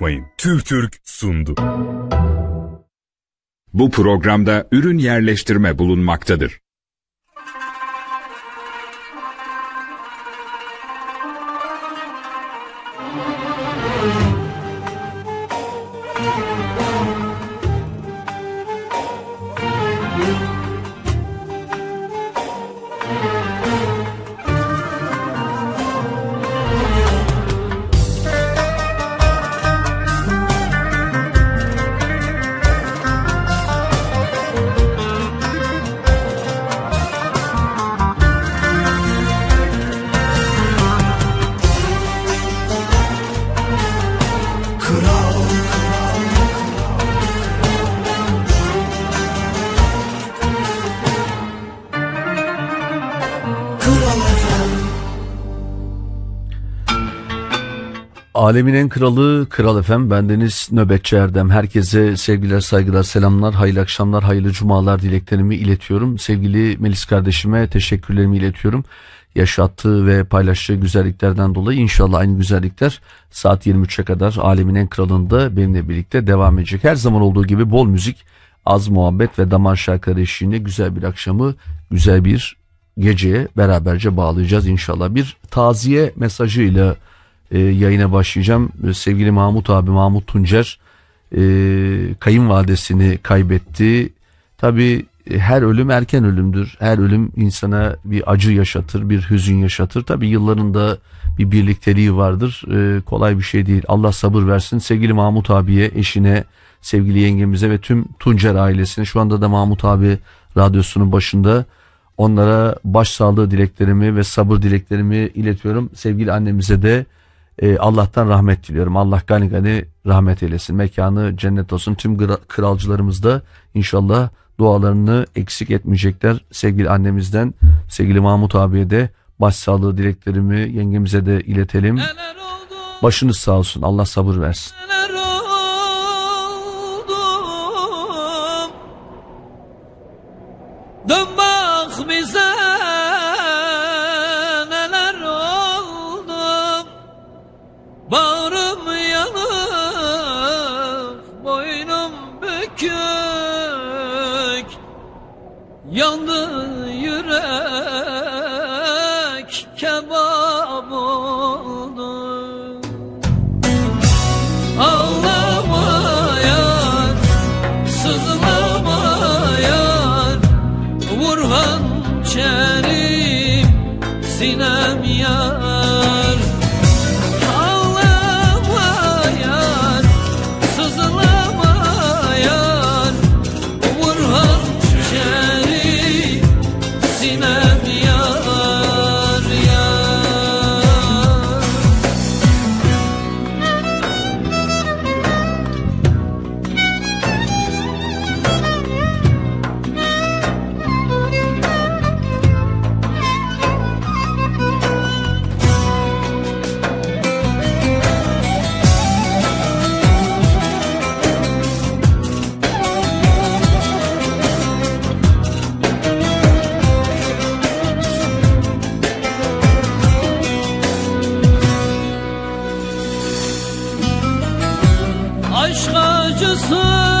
unutmayın. TÜRTÜRK sundu. Bu programda ürün yerleştirme bulunmaktadır. Alemin en kralı Kral Efem bendeniz Nöbetçi Erdem. Herkese sevgiler, saygılar, selamlar, hayırlı akşamlar, hayırlı cumalar dileklerimi iletiyorum. Sevgili Melis kardeşime teşekkürlerimi iletiyorum. Yaşattığı ve paylaştığı güzelliklerden dolayı inşallah aynı güzellikler saat 23'e kadar Alemin en kralında benimle birlikte devam edecek. Her zaman olduğu gibi bol müzik, az muhabbet ve damar şarkıları eşliğinde güzel bir akşamı, güzel bir geceye beraberce bağlayacağız inşallah. Bir taziye mesajıyla e, yayına başlayacağım. E, sevgili Mahmut abi Mahmut Tuncer e, kayınvalidesini kaybetti. Tabi e, her ölüm erken ölümdür. Her ölüm insana bir acı yaşatır, bir hüzün yaşatır. Tabi yıllarında bir birlikteliği vardır. E, kolay bir şey değil. Allah sabır versin. Sevgili Mahmut abiye, eşine, sevgili yengemize ve tüm Tuncer ailesine şu anda da Mahmut abi radyosunun başında onlara başsağlığı dileklerimi ve sabır dileklerimi iletiyorum. Sevgili annemize de e, Allah'tan rahmet diliyorum. Allah gani gani rahmet eylesin. Mekanı cennet olsun. Tüm kralcılarımız da inşallah dualarını eksik etmeyecekler. Sevgili annemizden, sevgili Mahmut abiye de başsağlığı dileklerimi yengemize de iletelim. Başınız sağ olsun. Allah sabır versin. Dön bak bize Yandı yürek kebap Aşk acısı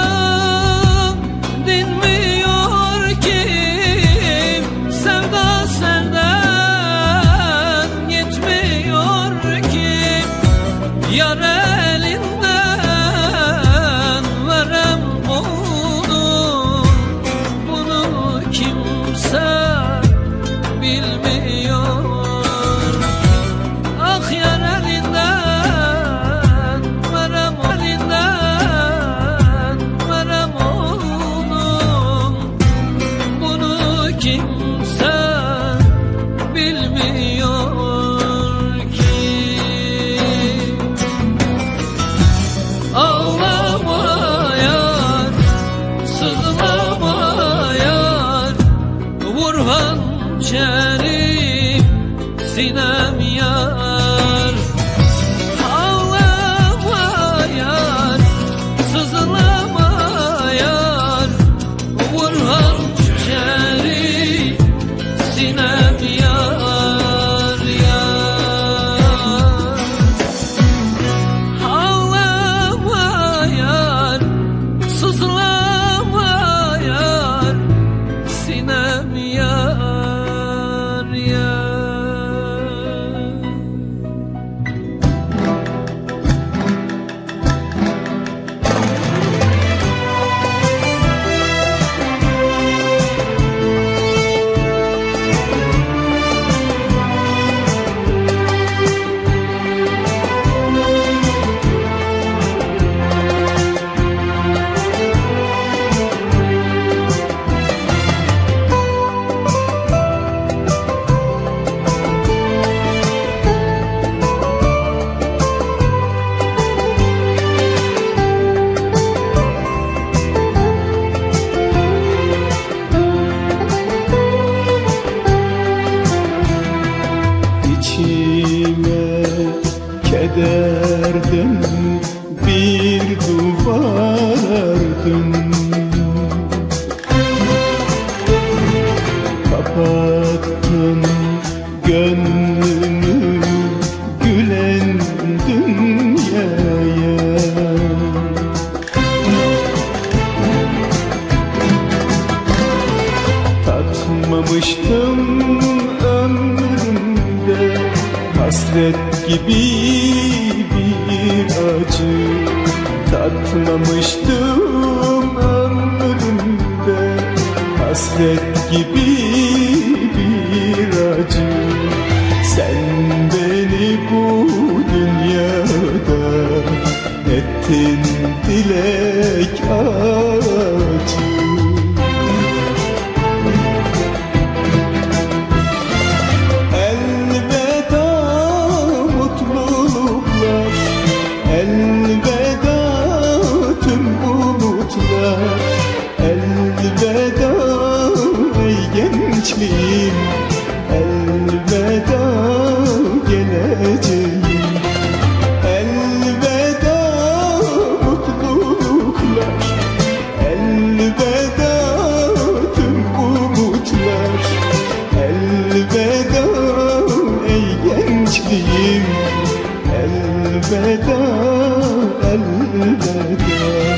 bedel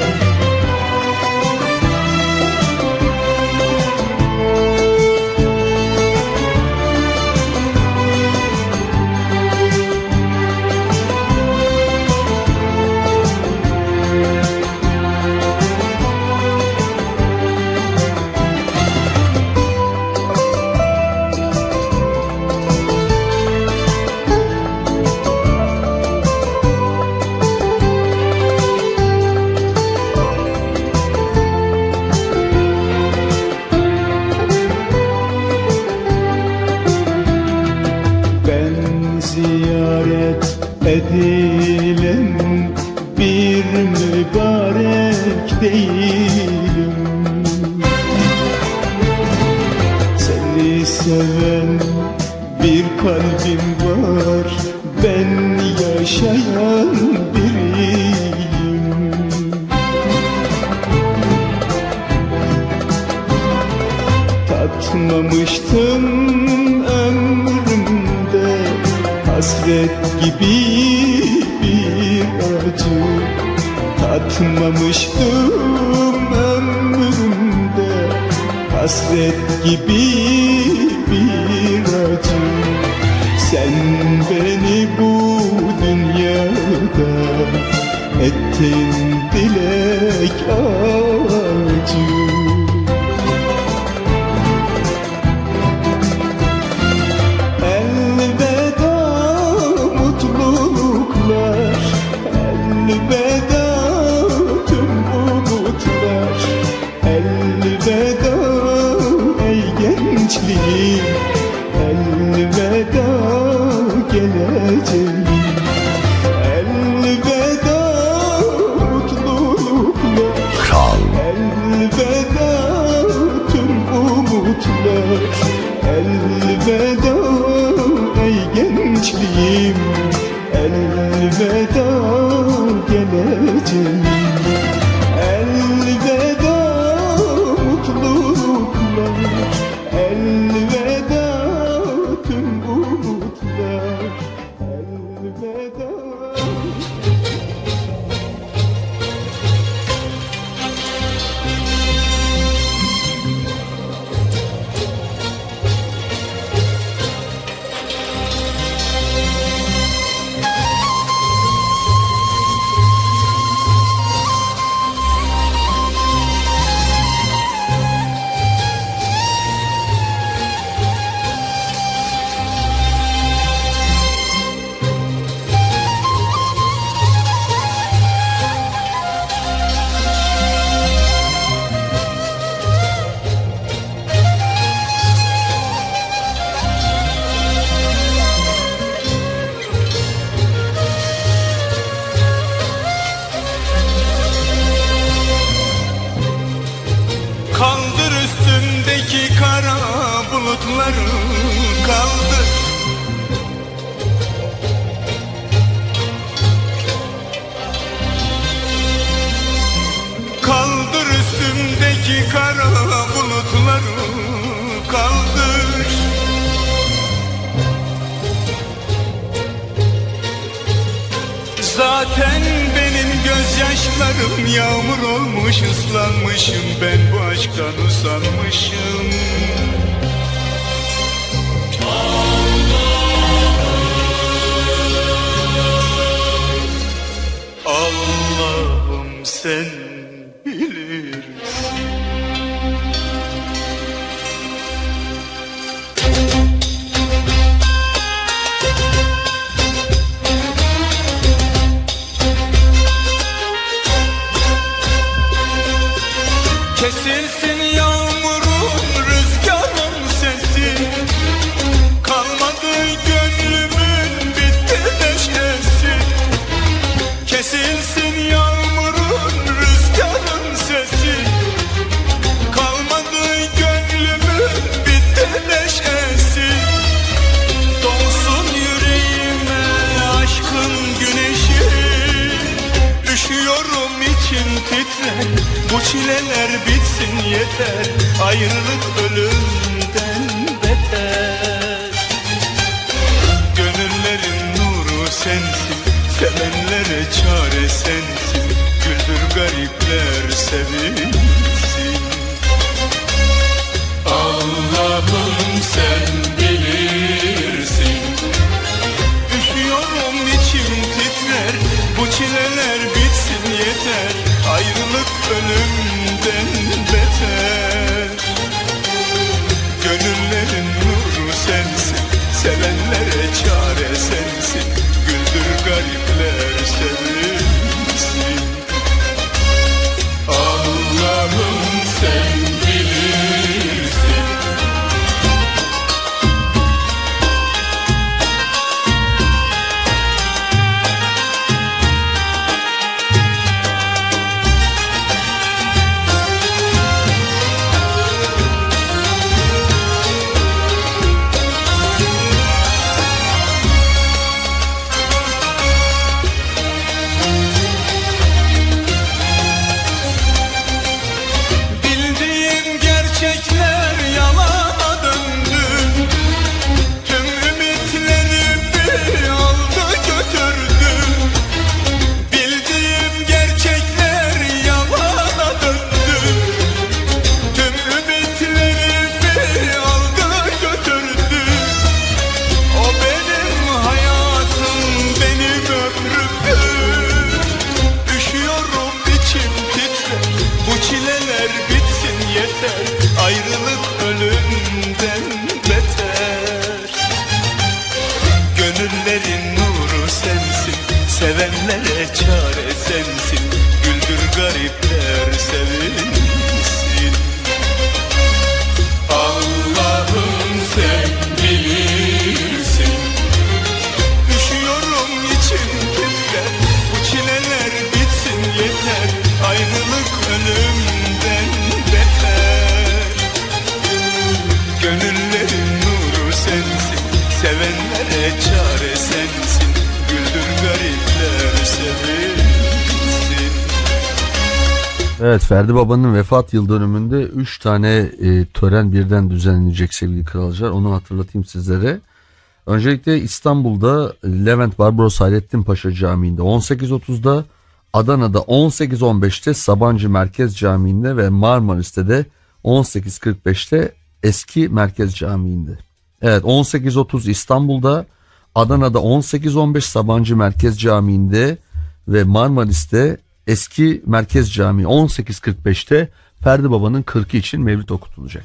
Aşkım yağmur olmuş ıslanmışım. Ben bu aşktan usanmışım. Allah'ım sen bilirsin sensiz için titrer Bu çileler bitsin yeter. Ayrılık ölümden beter. Gönüllerin nuru sensin Sevenlere çare sensin. Güldür garipler sevinsin Baba'nın vefat yıl dönümünde 3 tane e, tören birden düzenlenecek sevgili kralcılar. Onu hatırlatayım sizlere. Öncelikle İstanbul'da Levent Barbaros Hayrettin Paşa Camii'nde 18.30'da Adana'da 18.15'te Sabancı Merkez Camii'nde ve Marmaris'te de 18.45'te Eski Merkez Camii'nde. Evet 18.30 İstanbul'da, Adana'da 18.15 Sabancı Merkez Camii'nde ve Marmaris'te Eski Merkez Camii 18.45'te Ferdi Baba'nın 40'ı için mevlüt okutulacak.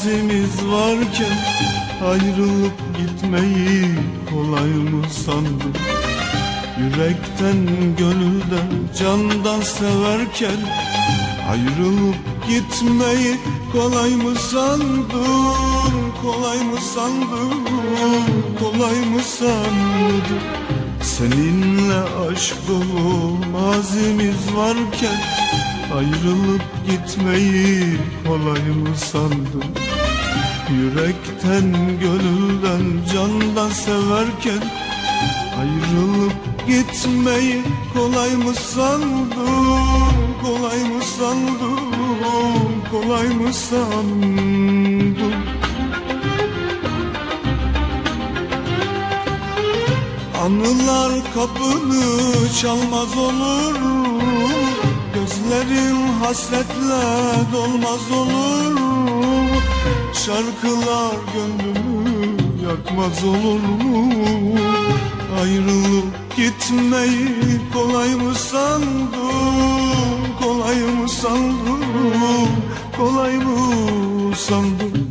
mazimiz varken Ayrılıp gitmeyi kolay mı sandın? Yürekten gönülden candan severken Ayrılıp gitmeyi kolay mı sandın? Kolay mı sandın? Kolay mı sandın? Seninle aşk dolu mazimiz varken Ayrılıp gitmeyi kolay mı sandın Yürekten gönülden candan severken Ayrılıp gitmeyi kolay mı sandın? Kolay mı sandın? Kolay mı sandın? Anılar kapını çalmaz olur. Gözlerim hasretle dolmaz olur Şarkılar gönlümü yakmaz olur mu? Ayrılıp gitmeyi kolay mı sandın? Kolay mı sandın? Kolay mı sandın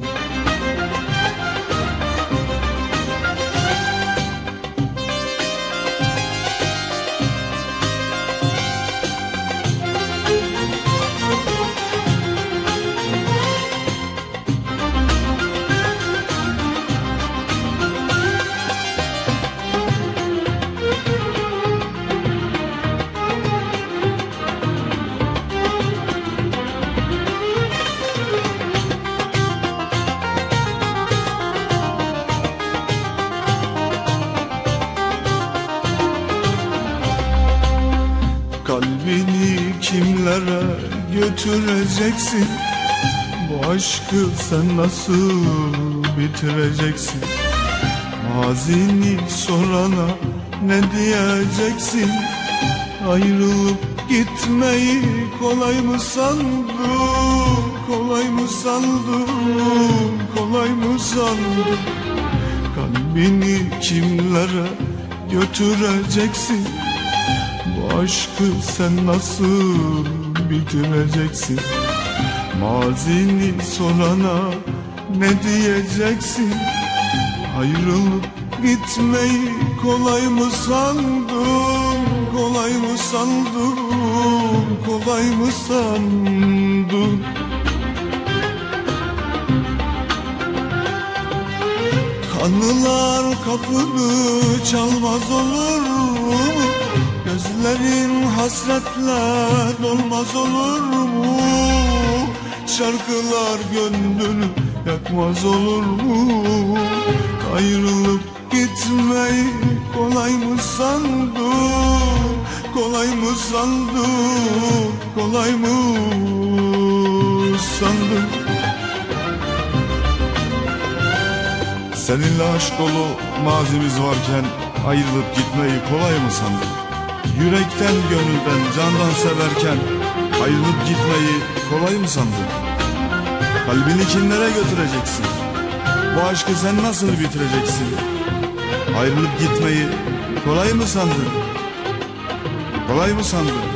götüreceksin Bu aşkı sen nasıl bitireceksin? Mazini sorana ne diyeceksin? Ayrılıp gitmeyi kolay mı sandın? Kolay mı sandın? Kolay mı sandın? Kalbini kimlere götüreceksin? Bu aşkı sen nasıl bitireceksin Mazini sorana ne diyeceksin Ayrılıp gitmeyi kolay mı sandın Kolay mı sandın Kolay mı sandın Kanılar kapını çalmaz olur mu? Gözlerin hasretle dolmaz olur mu? Şarkılar gönlünü yakmaz olur mu? Ayrılıp gitmeyi kolay mı sandın? Kolay mı sandın? Kolay mı sandın? Seninle aşk dolu mazimiz varken ayrılıp gitmeyi kolay mı sandın? Yürekten gönülden candan severken ayrılıp gitmeyi kolay mı sandın? Kalbini kimlere götüreceksin? Bu aşkı sen nasıl bitireceksin? Ayrılıp gitmeyi kolay mı sandın? Kolay mı sandın?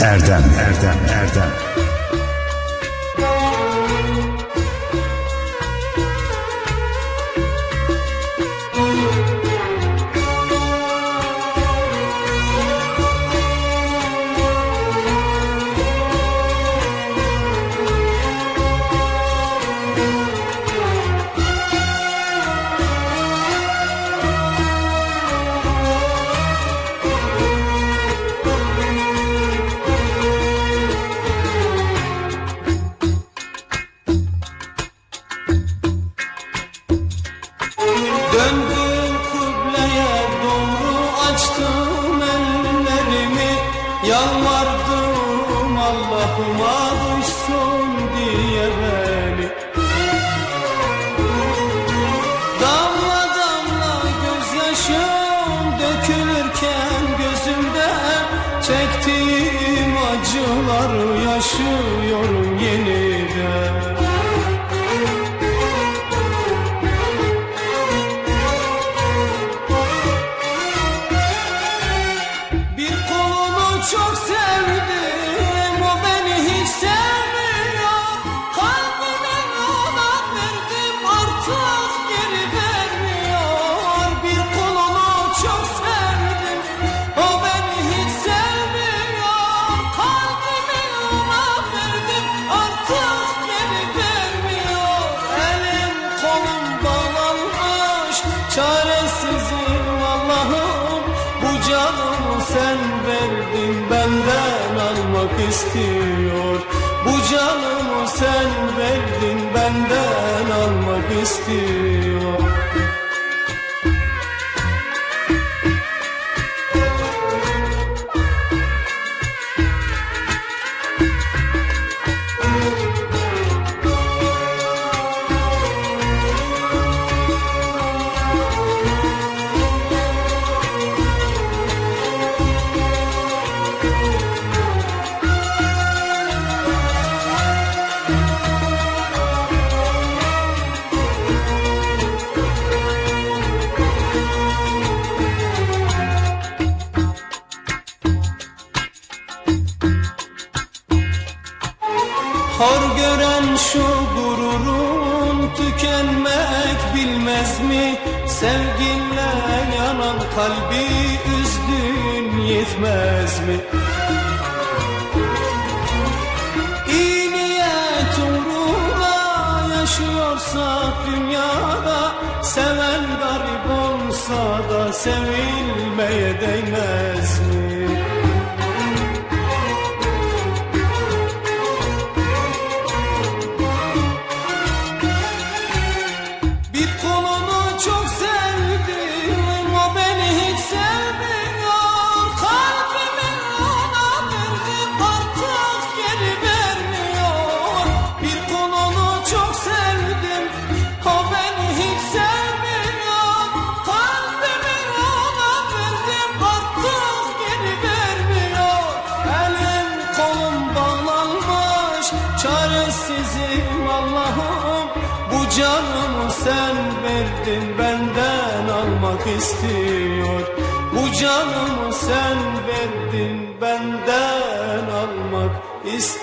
Erdem. Erdem Erdem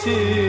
sensin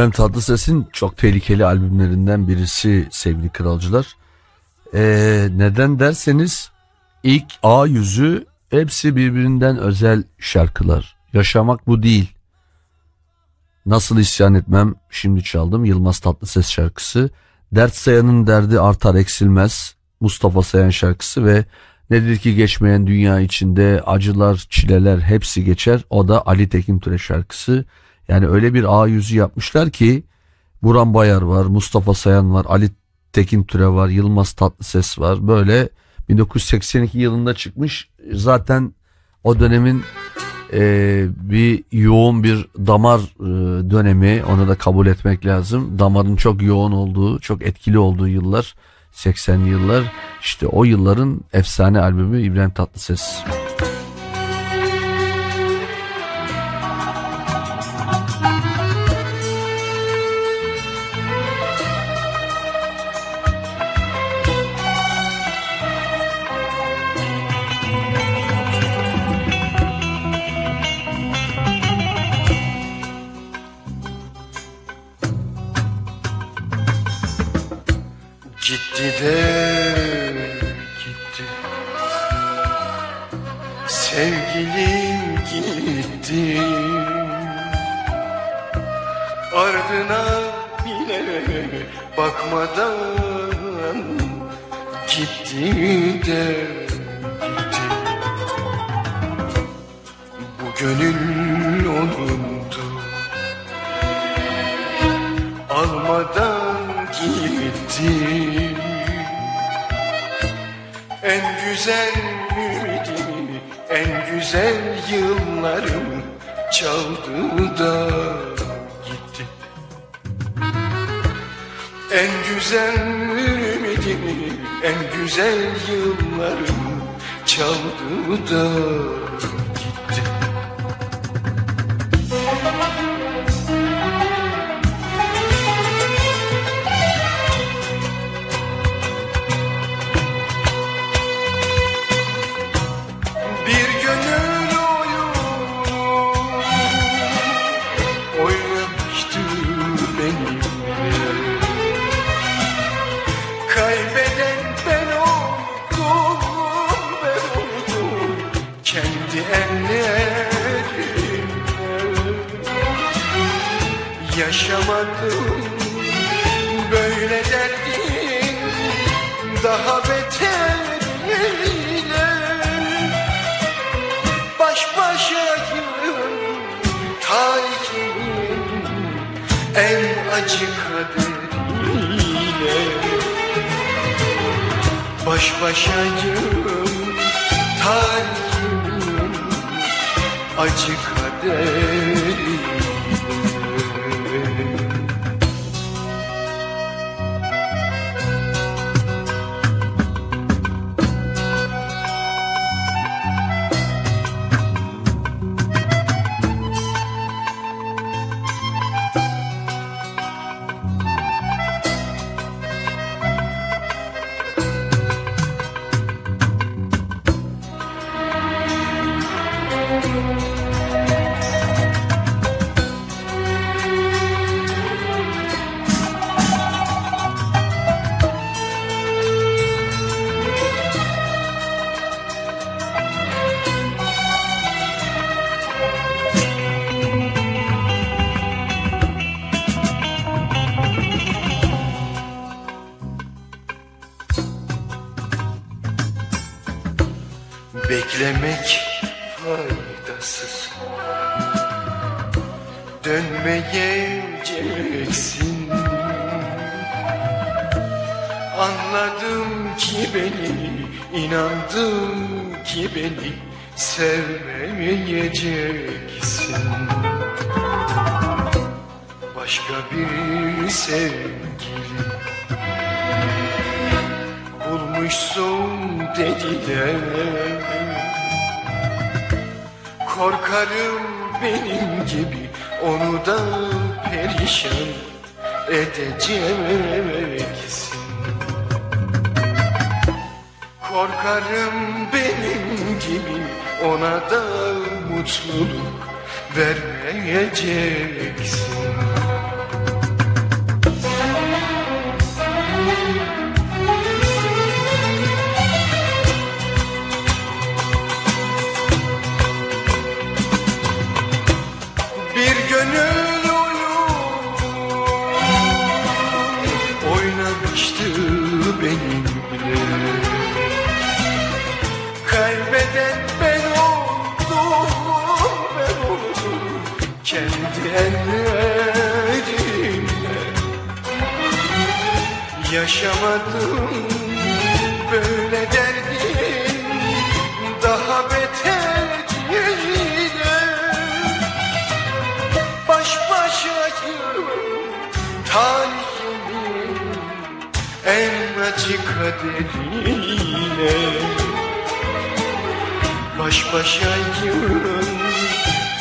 İbrahim Tatlıses'in çok tehlikeli albümlerinden birisi sevgili kralcılar. Ee, neden derseniz ilk A yüzü hepsi birbirinden özel şarkılar. Yaşamak bu değil. Nasıl isyan etmem şimdi çaldım Yılmaz Tatlıses şarkısı. Dert sayanın derdi artar eksilmez Mustafa Sayan şarkısı ve nedir ki geçmeyen dünya içinde acılar çileler hepsi geçer o da Ali Tekin Türe şarkısı. Yani öyle bir A yüzü yapmışlar ki Buran Bayar var Mustafa Sayan var Ali Tekin Türe var Yılmaz Tatlıses var böyle 1982 yılında çıkmış zaten o dönemin e, bir yoğun bir damar e, dönemi onu da kabul etmek lazım. Damarın çok yoğun olduğu, çok etkili olduğu yıllar 80'li yıllar. İşte o yılların efsane albümü İbrahim Tatlıses. Gitti de gitti. Sevgilim gitti. Ardına bile bakmadan Gitti de gitti. Bu gönül onundu. Almadan gitti En güzel ümidimi, en güzel yıllarımı çaldı da gitti. En güzel ümidimi, en güzel yıllarımı çaldı da Yaşamadım. Böyle derdin daha beteriyle Baş başayım tarihimin en acı kaderiyle. Baş başayım tarihimin acı kaderiyle Beklemek faydasız. Dönmeyeceksin Anladım ki beni inandım ki beni Sevmeyeceksin. Başka bir sevgili bulmuşsun dediler Korkarım benim gibi. Onu da perişan edeceksin Korkarım benim gibi. Ona da mutluluk vermeyeceksin Yaşamadım. Böyle derdim Daha beter yerine Baş başayım talihimin En acı kaderiyle Baş başa başayım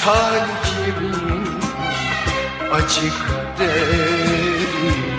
talihimin Acı kaderiyle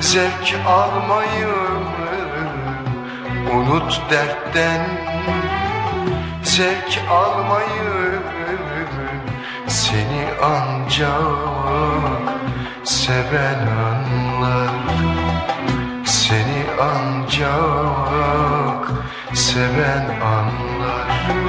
Zevk almayı unut dertten. Zevk almayı seni ancak seven anlar. Seni ancak seven anlar.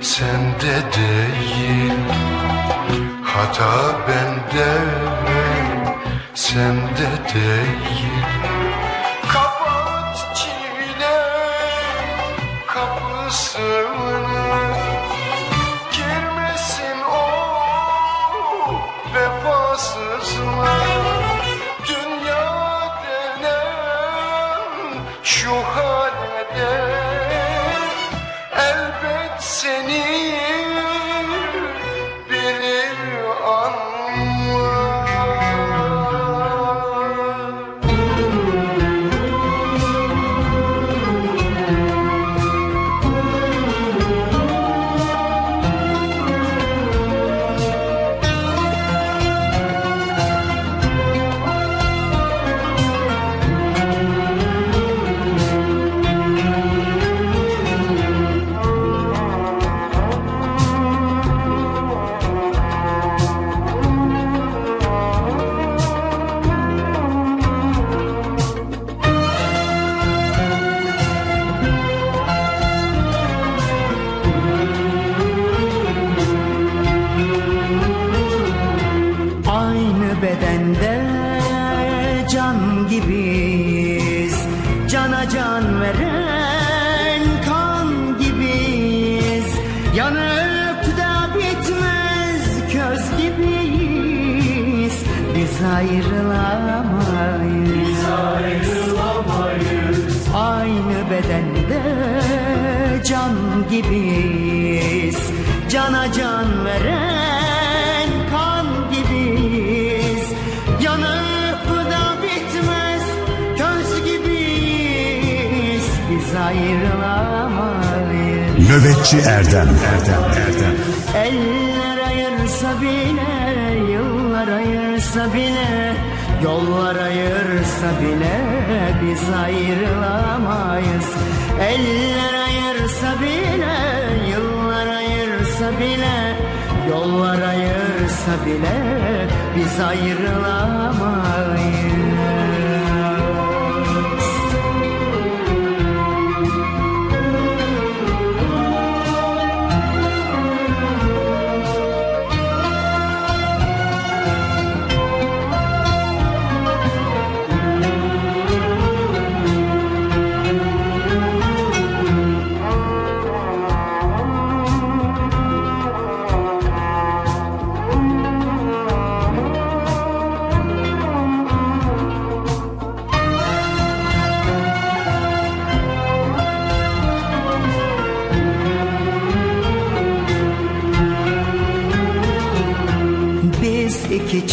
sende değil hata ben. Can veren kan gibiyiz. Yanıp da bitmez köz gibiyiz. Biz ayrılamayız. Nöbetçi Erdem. Erdem Erdem. Eller ayırsa bile, yıllar ayırsa bile, yollar ayırsa bile biz ayrılamayız. Eller ayırsa bile, bile, yollar ayırsa bile biz ayrılamayız.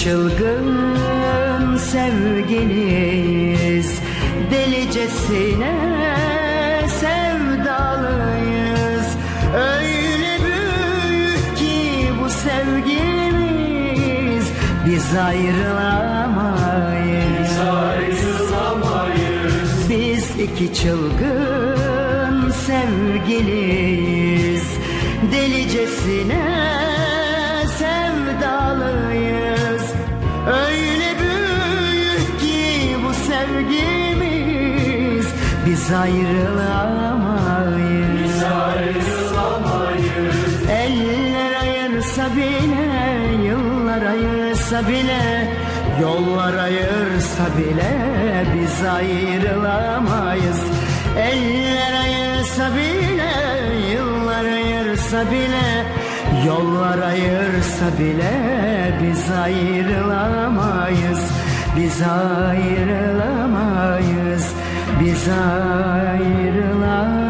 Çılgın sevgiliyiz Delicesine sevdalıyız. Öyle büyük ki bu sevgimiz Biz ayrılamayız. Biz iki çılgın sevgiliyiz Delicesine sevgimiz Biz ayrılamayız. Eller ayırsa bile, yıllar ayırsa bile Yollar ayırsa bile biz ayrılamayız. Eller ayırsa bile, yıllar ayırsa bile Yollar ayırsa bile biz ayrılamayız. Biz ayrılamayız, biz ayrılamayız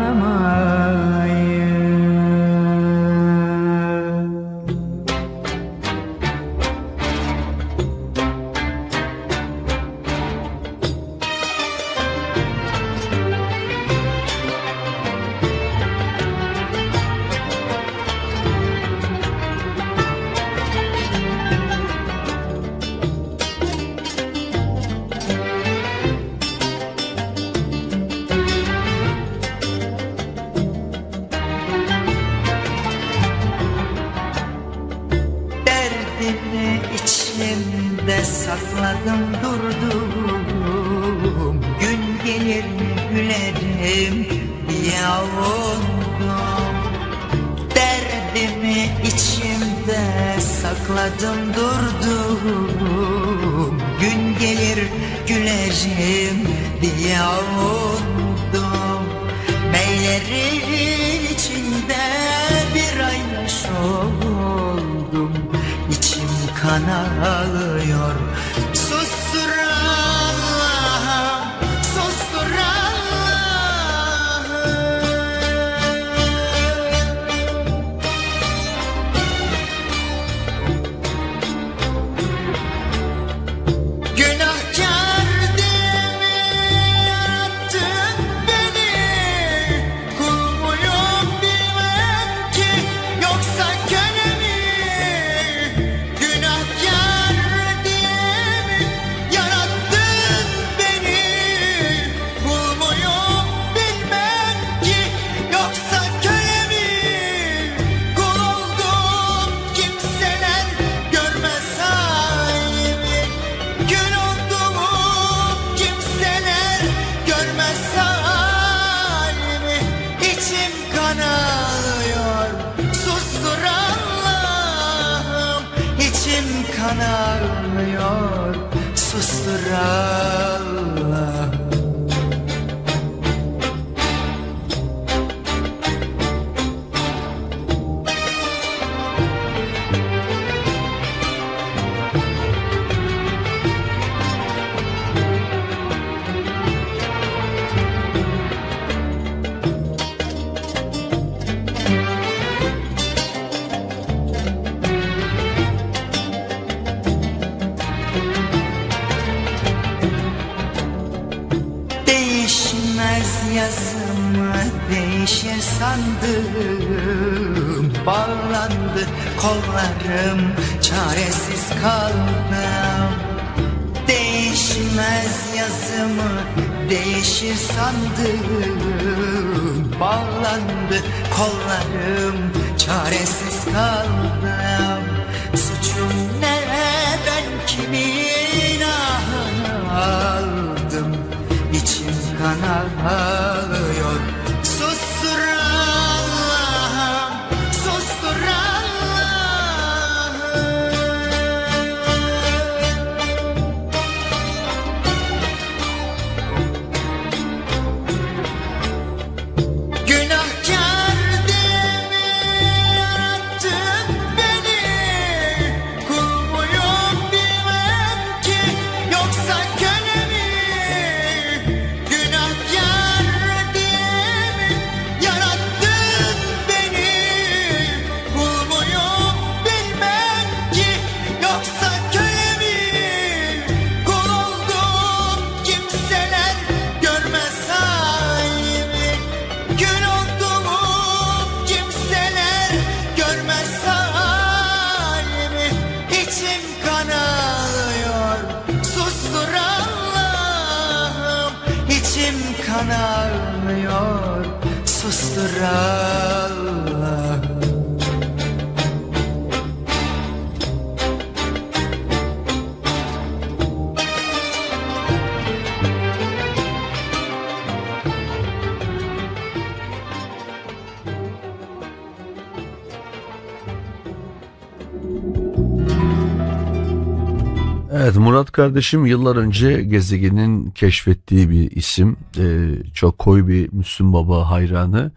kardeşim yıllar önce gezegenin keşfettiği bir isim. Ee, çok koyu bir Müslüm Baba hayranı.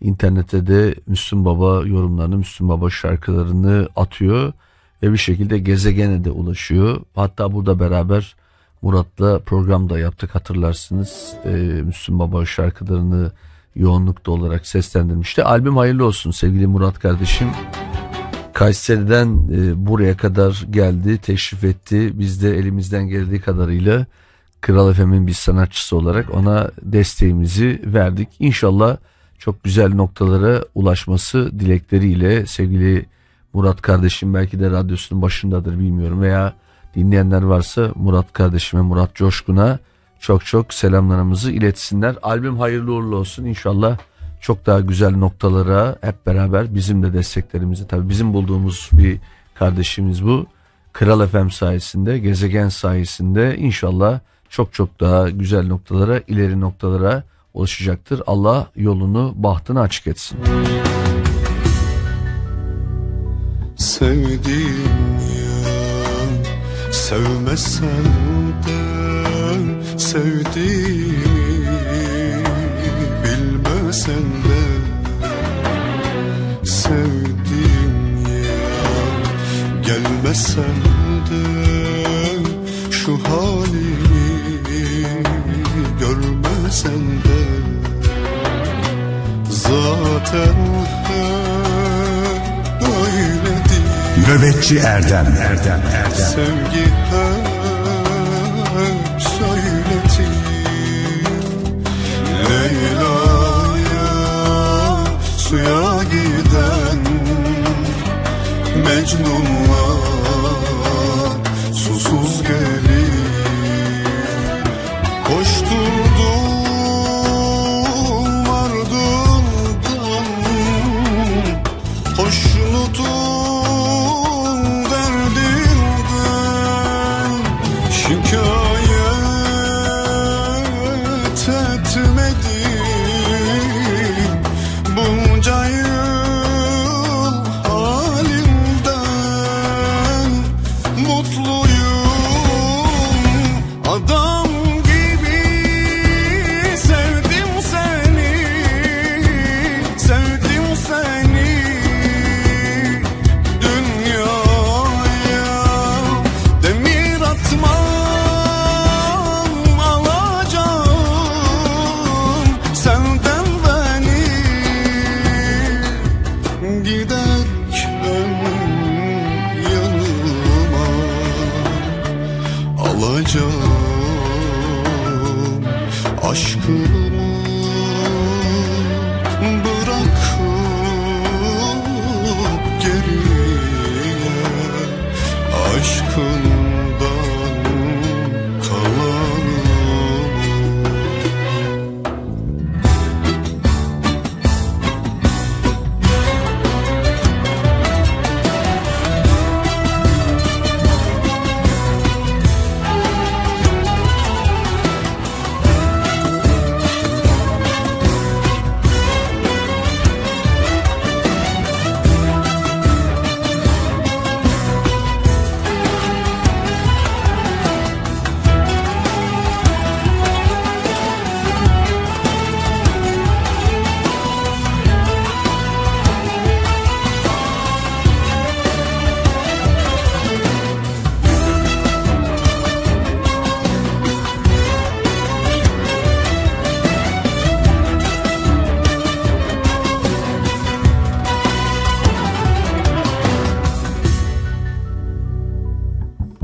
İnternete de Müslüm Baba yorumlarını, Müslüm Baba şarkılarını atıyor ve bir şekilde gezegene de ulaşıyor. Hatta burada beraber Murat'la programda yaptık hatırlarsınız. Ee, Müslüm Baba şarkılarını yoğunlukta olarak seslendirmişti. Albüm hayırlı olsun sevgili Murat kardeşim. Kayseri'den e, buraya kadar geldi, teşrif etti. Biz de elimizden geldiği kadarıyla Kral FM'in bir sanatçısı olarak ona desteğimizi verdik. İnşallah çok güzel noktalara ulaşması dilekleriyle sevgili Murat kardeşim belki de radyosunun başındadır bilmiyorum veya dinleyenler varsa Murat kardeşime Murat Coşkun'a çok çok selamlarımızı iletsinler. Albüm hayırlı uğurlu olsun inşallah çok daha güzel noktalara hep beraber bizim de desteklerimizi tabii bizim bulduğumuz bir kardeşimiz bu. Kral FM sayesinde, gezegen sayesinde inşallah çok çok daha güzel noktalara, ileri noktalara ulaşacaktır. Allah yolunu, bahtını açık etsin. Sevdiğim ya Sevmesen de Sevdiğimi Gelmesen de Şu halimi Görmesen de Zaten hep böyledir Nöbetçi Erdem. Erdem Erdem. Sevgi hep söyletir. Leyla'ya suya giden Mecnunlar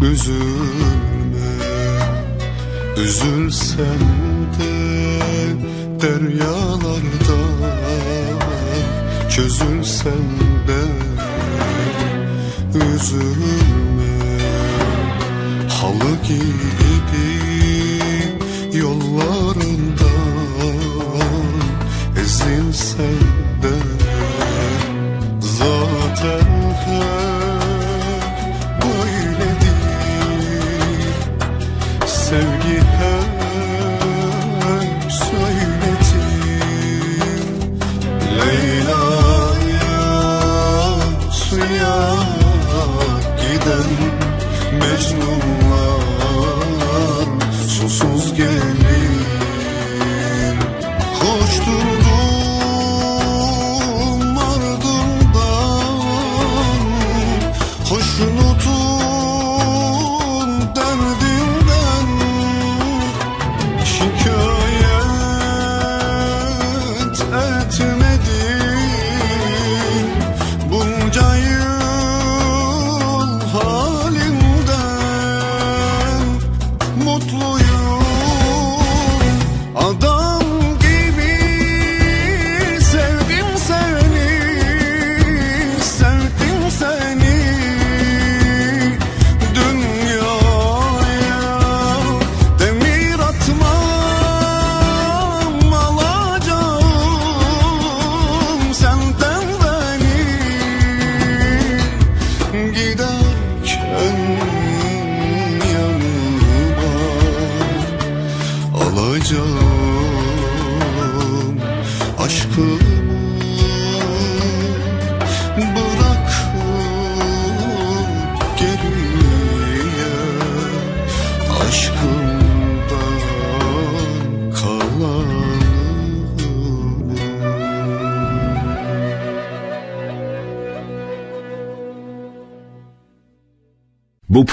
Üzülme Üzülsem de deryalarda Çözülsem de Üzülme. Halı gibi yollarında Ezilsem de Sevgi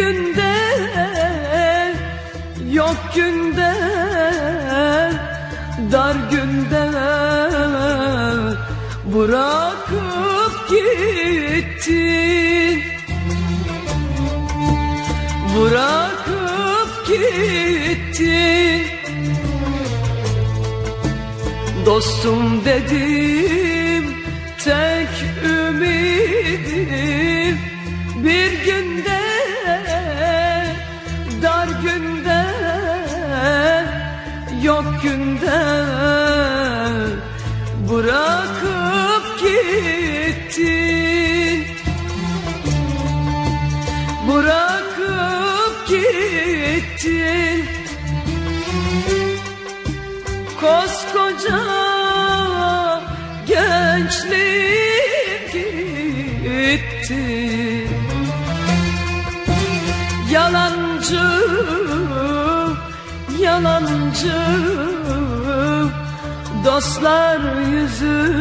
Günde yok günde dar günde bırakıp gittin. Bırakıp gittin. Dostum dedim Dostlar yüzünden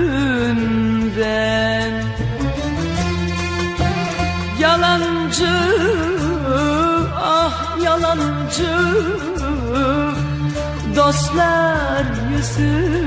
Yalancı, ah yalancı Dostlar yüzünden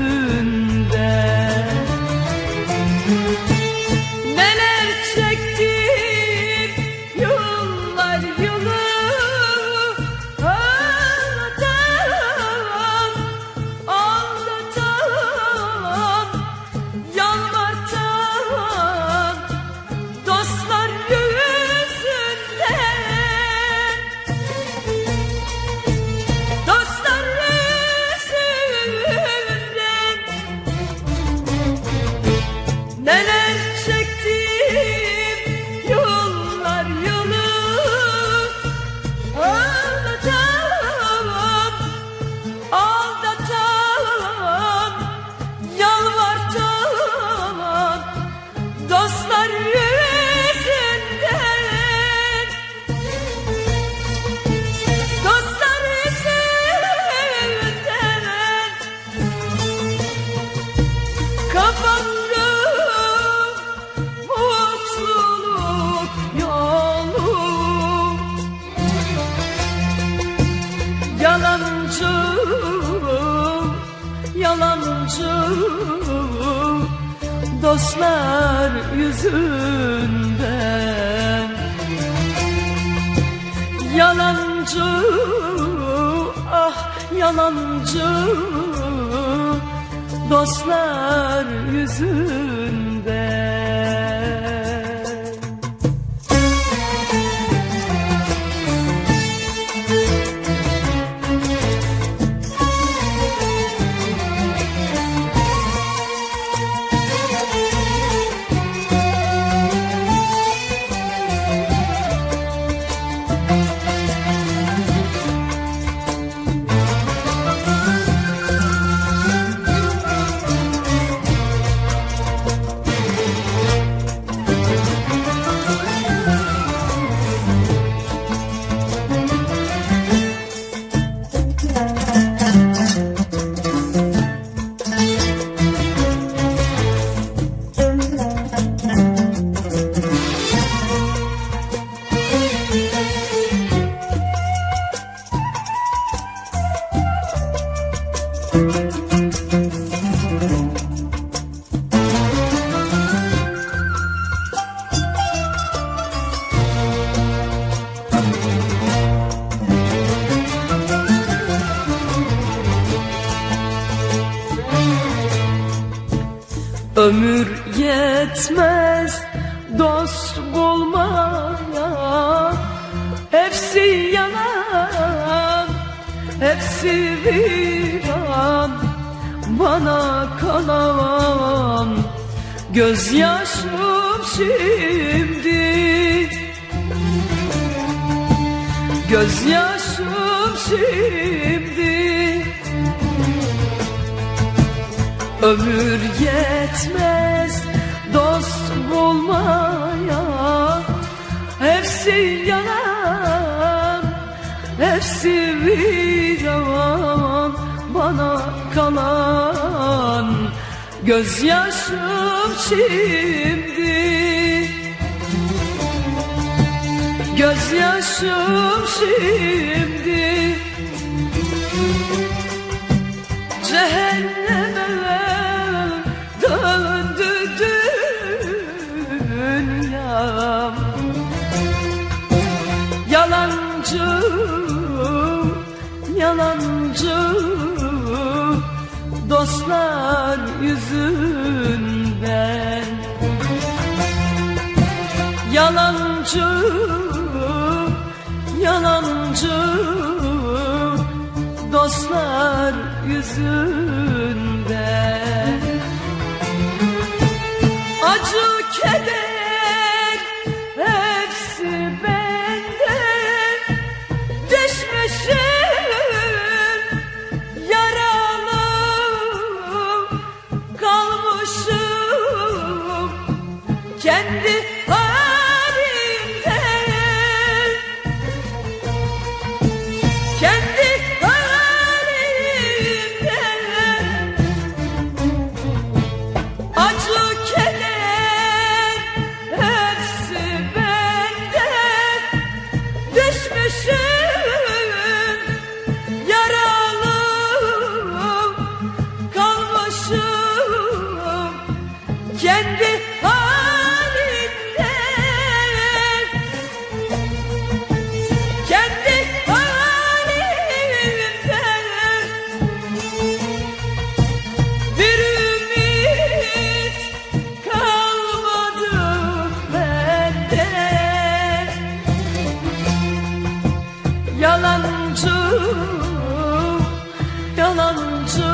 yalancı.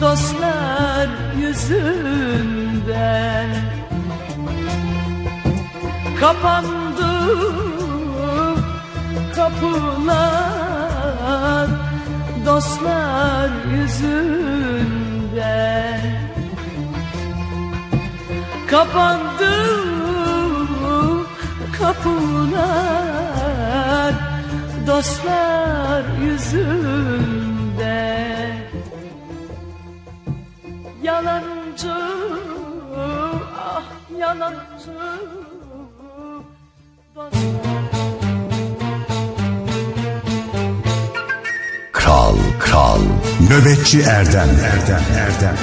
Dostlar yüzünden Kapandı kapılar. Dostlar yüzünden Kapandı kapılar dostlar yüzünden Yalancı, ah yalancı Kral Kral. Nöbetçi Erdem Erdem Erdem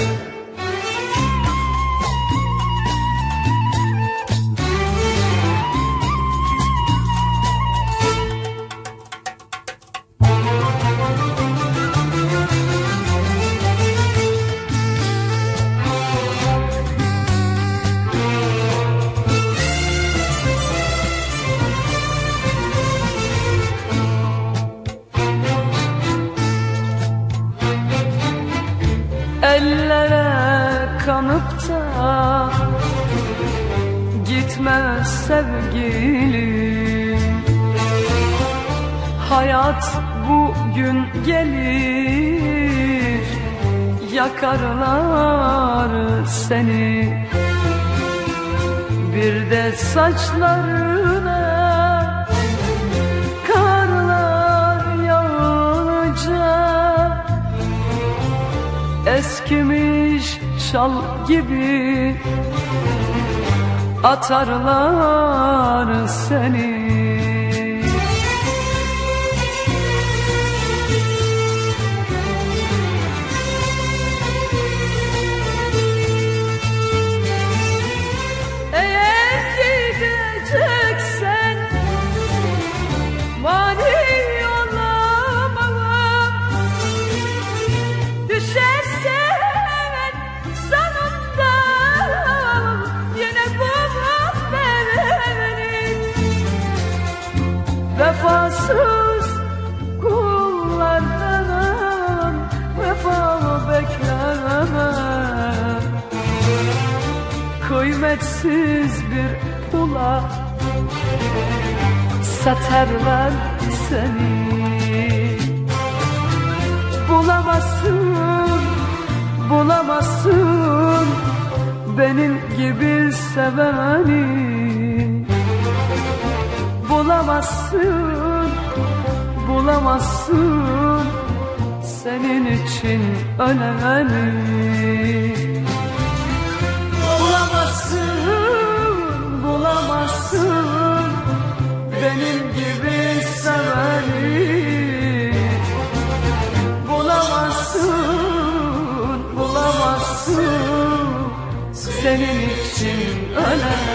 bugün gelir yakarlar seni. Bir de saçlarına karlar yağacak Eskimiş şal gibi atarlar seni Vefasız kullardan vefa beklemem. Kıymetsiz bir pula satarlar seni. Bulamazsın, bulamazsın benim gibi seveni. Bulamazsın, bulamazsın senin için öleni Bulamazsın, bulamazsın benim gibi seveni. Bulamazsın, bulamazsın senin için öleni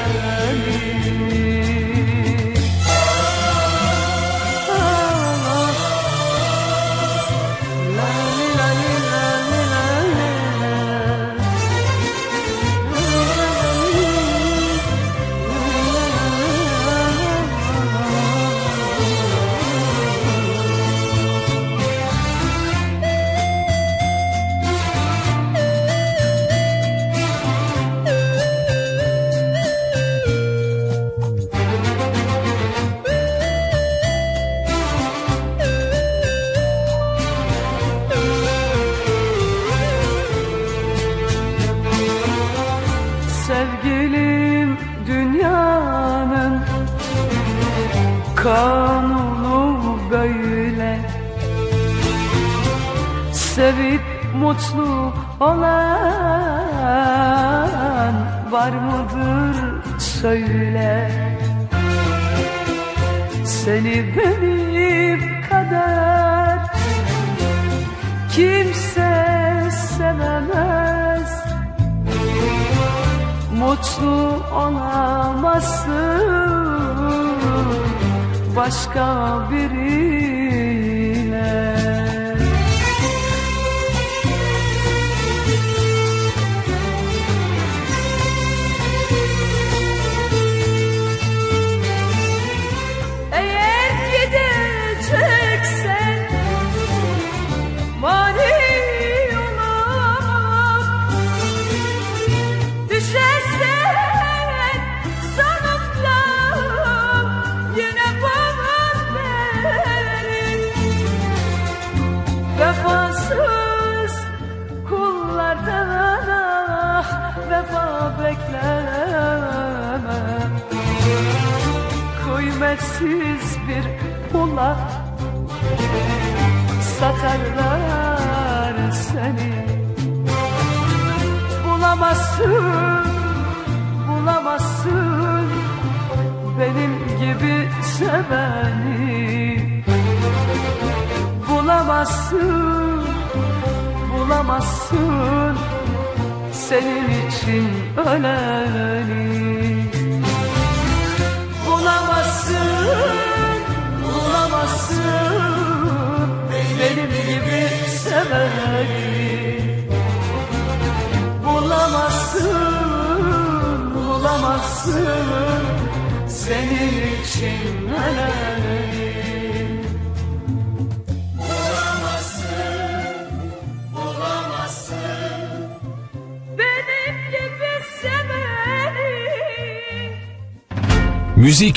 başka biriyle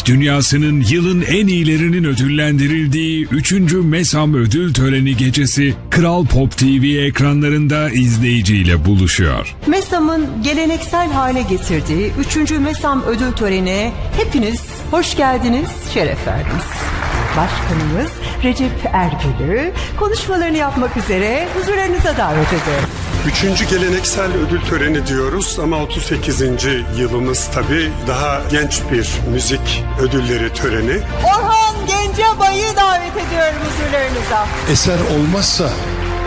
dünyasının yılın en iyilerinin ödüllendirildiği 3. Mesam Ödül Töreni gecesi Kral Pop TV ekranlarında izleyiciyle buluşuyor. MESAM'ın geleneksel hale getirdiği 3. MESAM ödül törenine hepiniz hoş geldiniz, şeref verdiniz. Başkanımız Recep Ergül'ü konuşmalarını yapmak üzere huzurlarınıza davet ediyorum. Üçüncü geleneksel ödül töreni diyoruz ama 38. yılımız tabii daha genç bir müzik ödülleri töreni. Orhan Gencebay'ı davet ediyorum huzurlarınıza. Eser olmazsa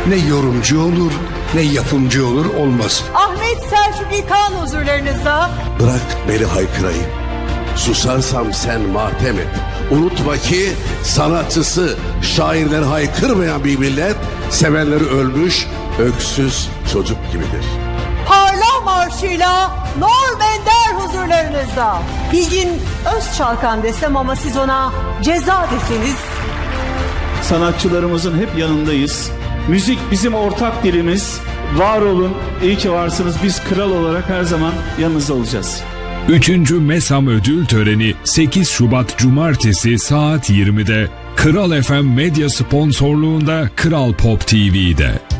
ne yorumcu olur ne yapımcı olur olmaz. Ahmet Selçuk İlkan huzurlarınızda. Bırak beni haykırayım. Susarsam sen matem et. Unutma ki sanatçısı, şairleri haykırmayan bir millet, sevenleri ölmüş, öksüz çocuk gibidir. Parla marşıyla Nor Bender huzurlarınızda. Bilgin Özçalkan desem ama siz ona ceza deseniz Sanatçılarımızın hep yanındayız. Müzik bizim ortak dilimiz. Var olun, iyi ki varsınız. Biz kral olarak her zaman yanınızda olacağız. 3. Mesam Ödül Töreni 8 Şubat Cumartesi saat 20'de Kral FM Medya sponsorluğunda Kral Pop TV'de.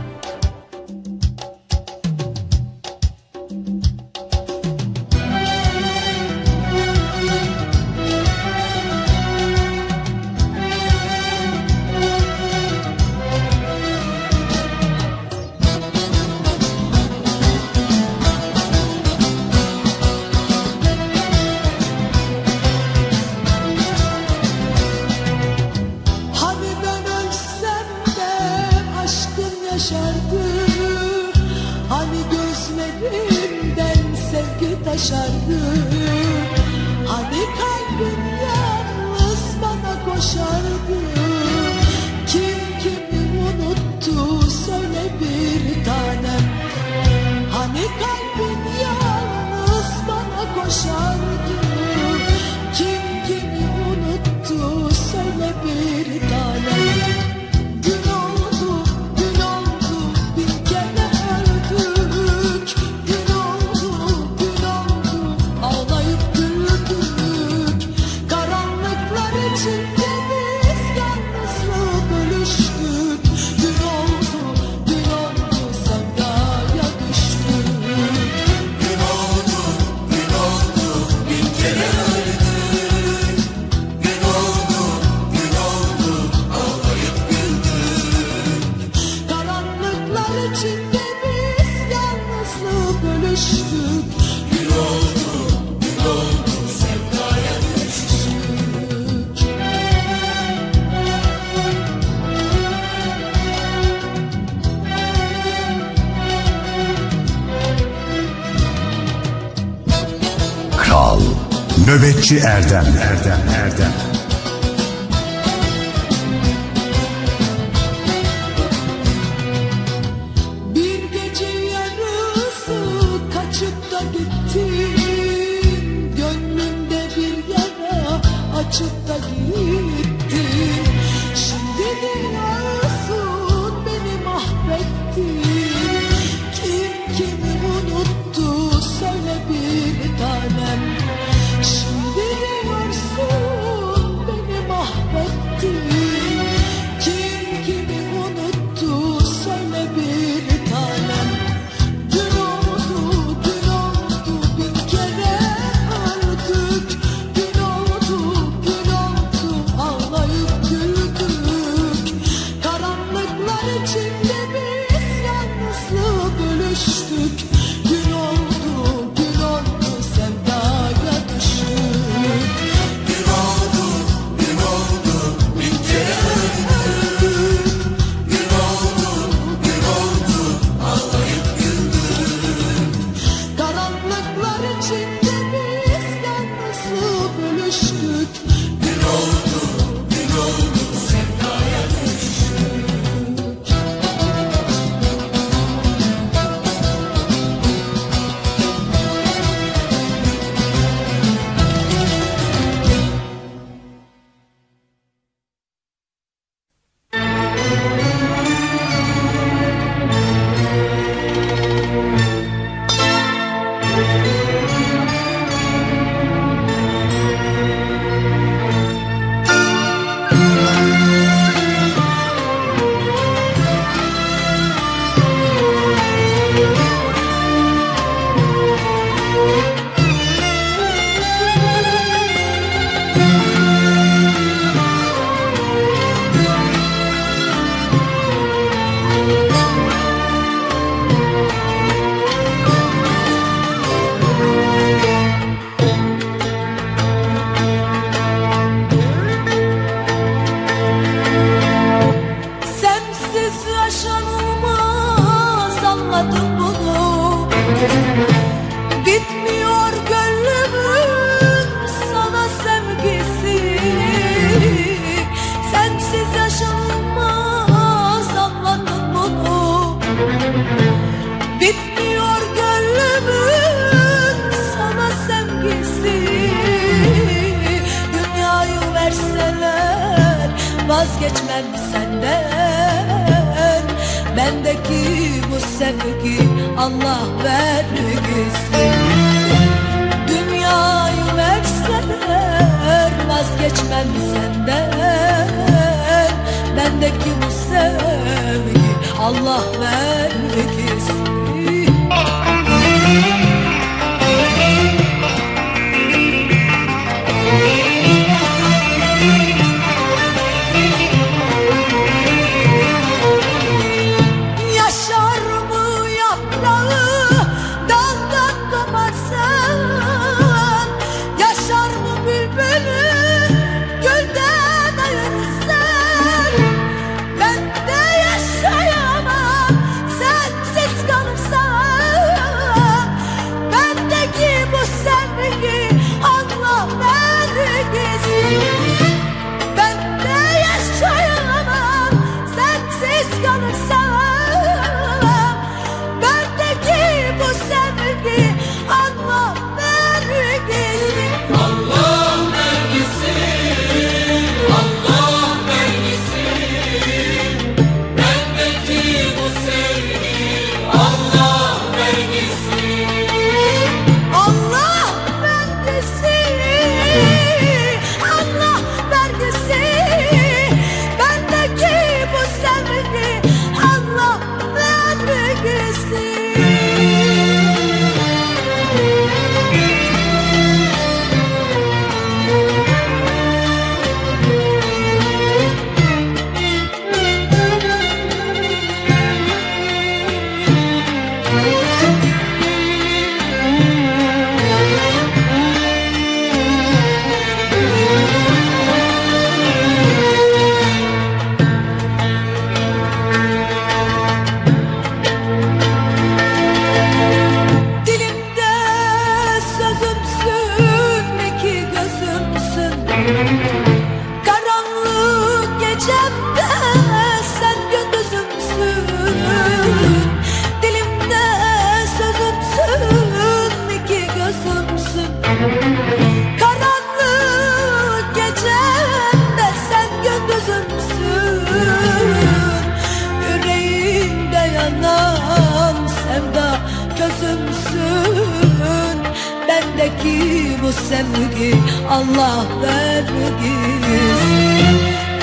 kalbimdeki bu sevgi Allah vergis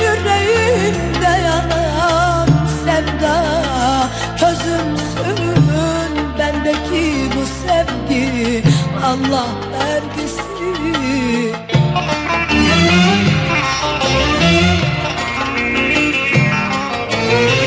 Yüreğimde yanan sevda Közümsün bendeki bu sevgi Allah vergisi. Müzik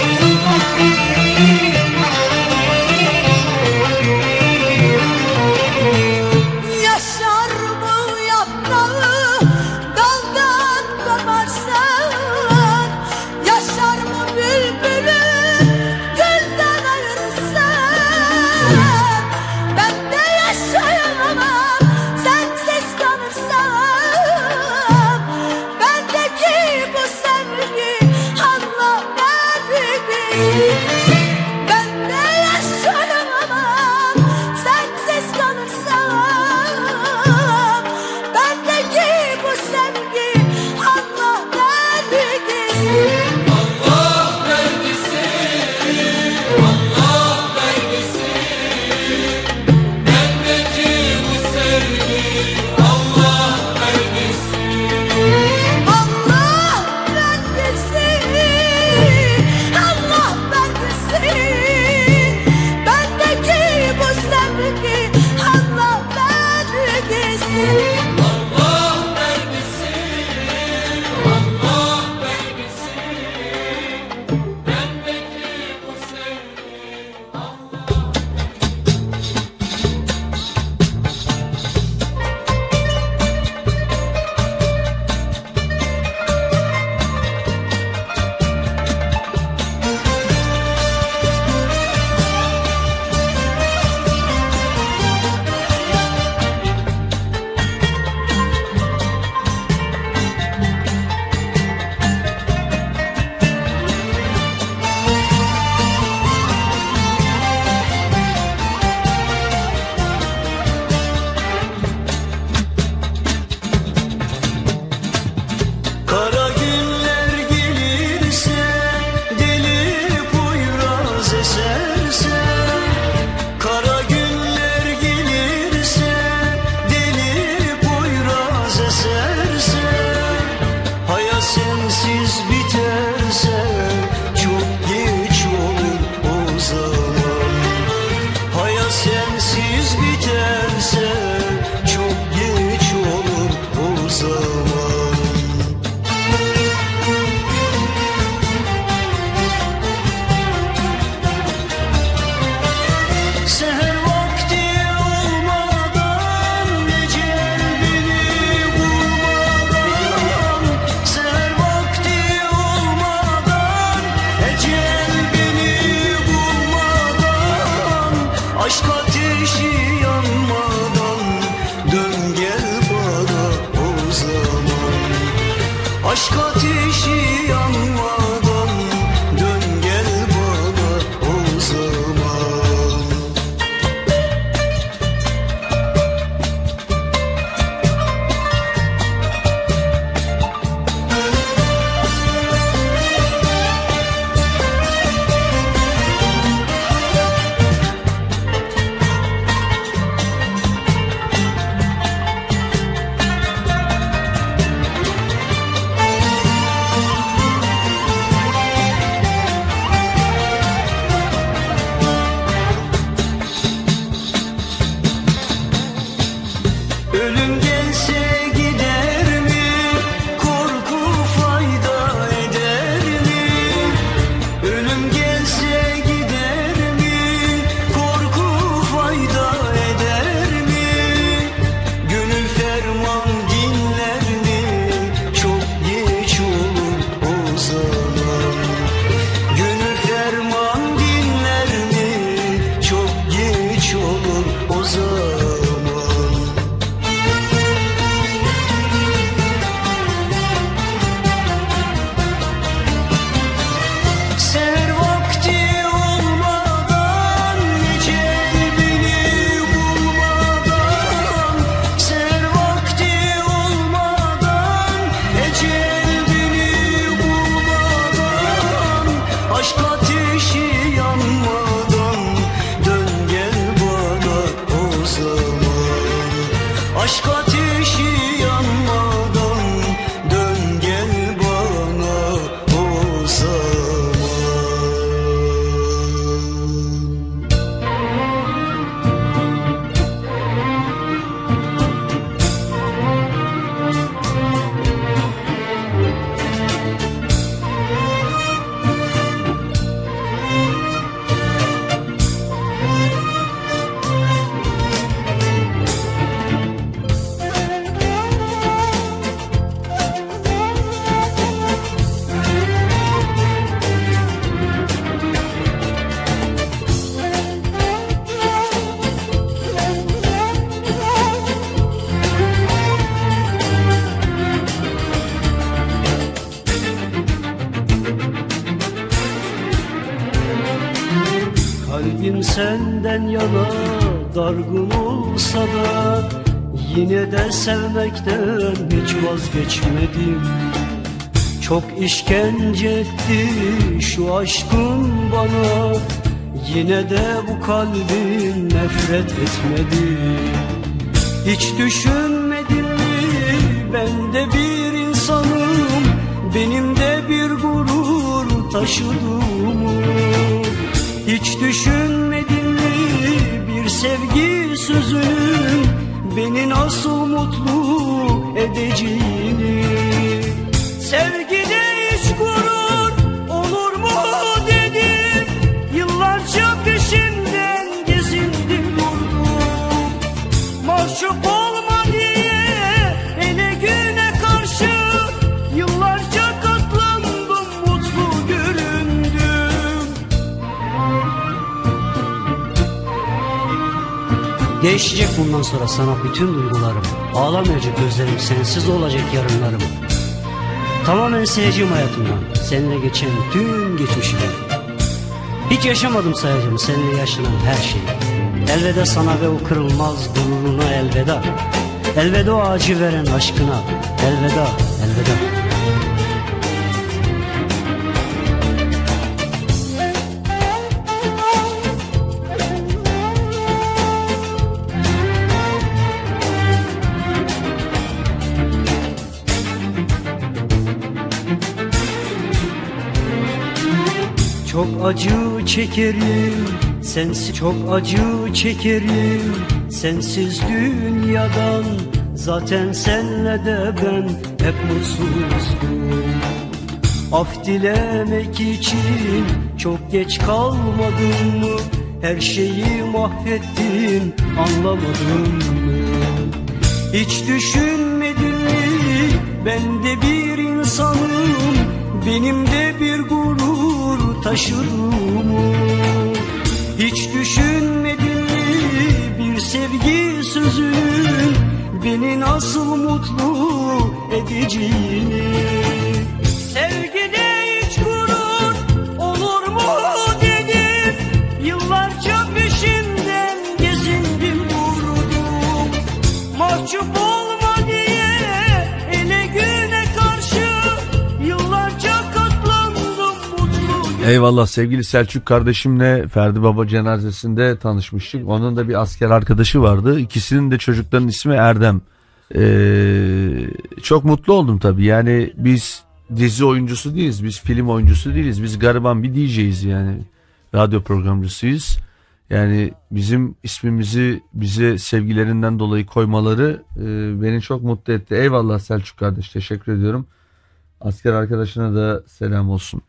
sevmekten hiç vazgeçmedim. Çok işkence etti şu aşkın bana. Yine de bu kalbim nefret etmedi. Hiç düşünmedin mi? Ben de bir insanım. Benim de bir gurur taşıdığımı Beni nasıl mutlu edeceğini Değişecek bundan sonra sana bütün duygularım. Ağlamayacak gözlerim sensiz olacak yarınlarım. Tamamen sileceğim hayatımdan Seninle geçen tüm geçmişimi Hiç yaşamadım sayacağım seninle yaşanan her şeyi. Elveda sana ve o kırılmaz gururuna elveda. Elveda o acı veren aşkına. Elveda, elveda Çok acı çekerim sensiz çok acı çekerim. Sensiz dünyadan zaten senle de ben hep mutsuzdum Af dilemek için çok geç kalmadın mı? Her şeyi mahvettin anlamadın mı? Hiç düşünmedin mi? Ben de bir insanım benim de bir gurur taşıdığımı Hiç düşünmedin mi bir sevgi sözünün Beni nasıl mutlu edeceğini Eyvallah sevgili Selçuk kardeşimle Ferdi Baba cenazesinde tanışmıştık. Onun da bir asker arkadaşı vardı. İkisinin de çocukların ismi Erdem. Ee, çok mutlu oldum tabii. Yani biz dizi oyuncusu değiliz. Biz film oyuncusu değiliz. Biz gariban bir DJ'yiz yani. Radyo programcısıyız. Yani bizim ismimizi bize sevgilerinden dolayı koymaları e, beni çok mutlu etti. Eyvallah Selçuk kardeş teşekkür ediyorum. Asker arkadaşına da selam olsun.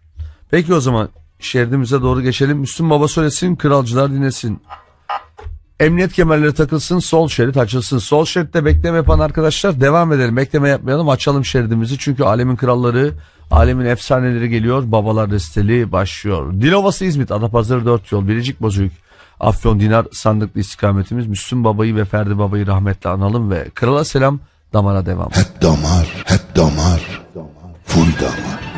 Peki o zaman şeridimize doğru geçelim. Müslüm Baba söylesin, kralcılar dinlesin. Emniyet kemerleri takılsın, sol şerit açılsın. Sol şeritte bekleme yapan arkadaşlar devam edelim. Bekleme yapmayalım, açalım şeridimizi. Çünkü alemin kralları, alemin efsaneleri geliyor. Babalar desteli başlıyor. Dilovası İzmit, Adapazarı 4 yol, Biricik Bozüyük, Afyon Dinar sandıklı istikametimiz. Müslüm Baba'yı ve Ferdi Baba'yı rahmetle analım ve krala selam, damara devam. Hep damar, hep damar, full damar.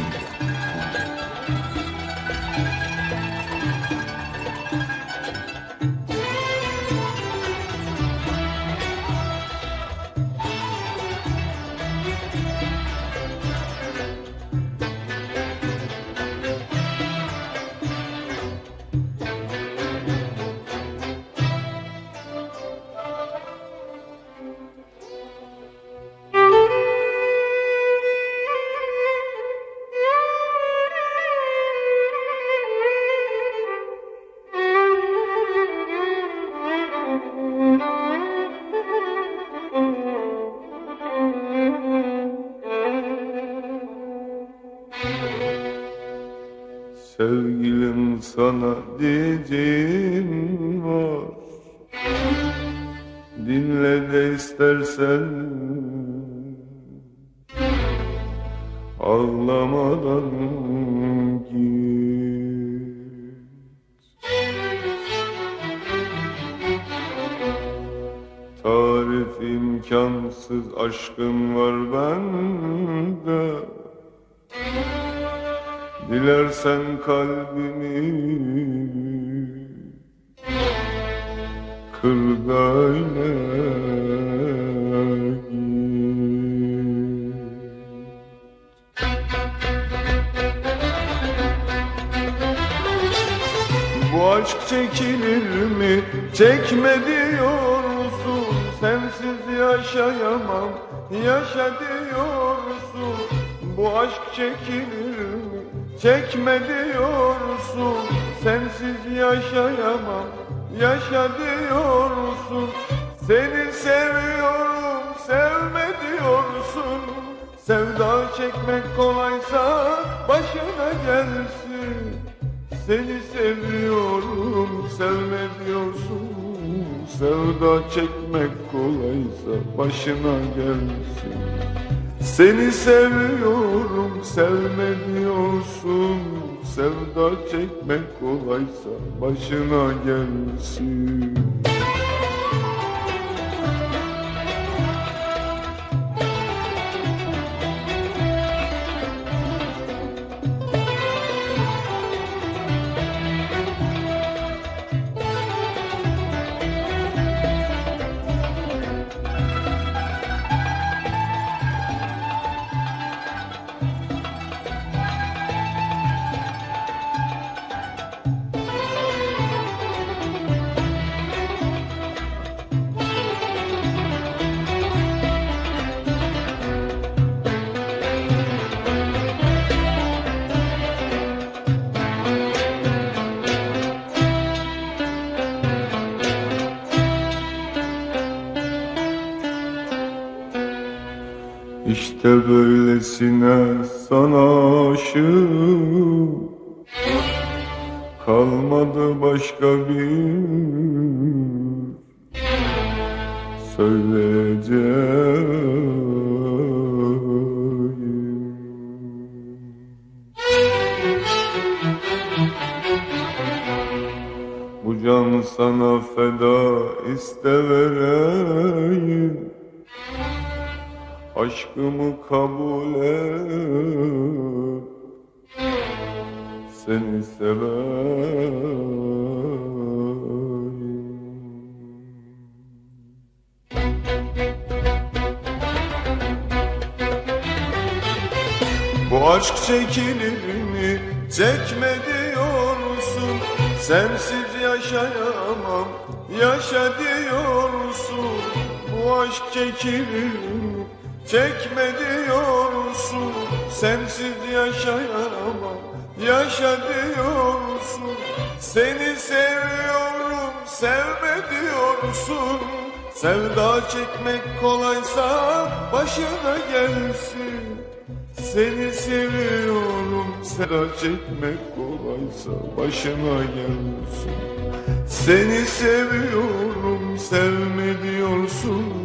Diyeceğim var. Dinle de istersen. Ağlamadan git. Tarif imkansız aşkın var bende. Dilersen kalbimi kırdayla Bu aşk çekilir mi? Çekme diyorsun Sensiz yaşayamam. Yaşa diyorsun. Bu aşk çekilir mi? Çekme diyorsun Sensiz yaşayamam Yaşa diyorsun Seni seviyorum Sevme diyorsun. Sevda çekmek kolaysa Başına gelsin. Seni seviyorum, sevme diyorsun. Sevda çekmek kolaysa başına gelsin. Seni seviyorum, sevme diyorsun Sevda çekmek kolaysa başına gelsin böylesine sana aşığım. Kalmadı başka bir söyleyeceğim. Bu can sana feda iste vereyim Aşkımı kabul et Seni seveyim Bu aşk çekilir mi? Çekme diyorsun Sensiz yaşayamam Yaşa diyorsun Bu aşk çekilir mi? Çekme diyorsun Sensiz yaşayamam. Yaşa diyorsun Seni seviyorum Sevme diyorsun. Sevda çekmek kolaysa Başına gelsin. Seni seviyorum Sevda çekmek kolaysa başına gelsin. Seni seviyorum sevme diyorsun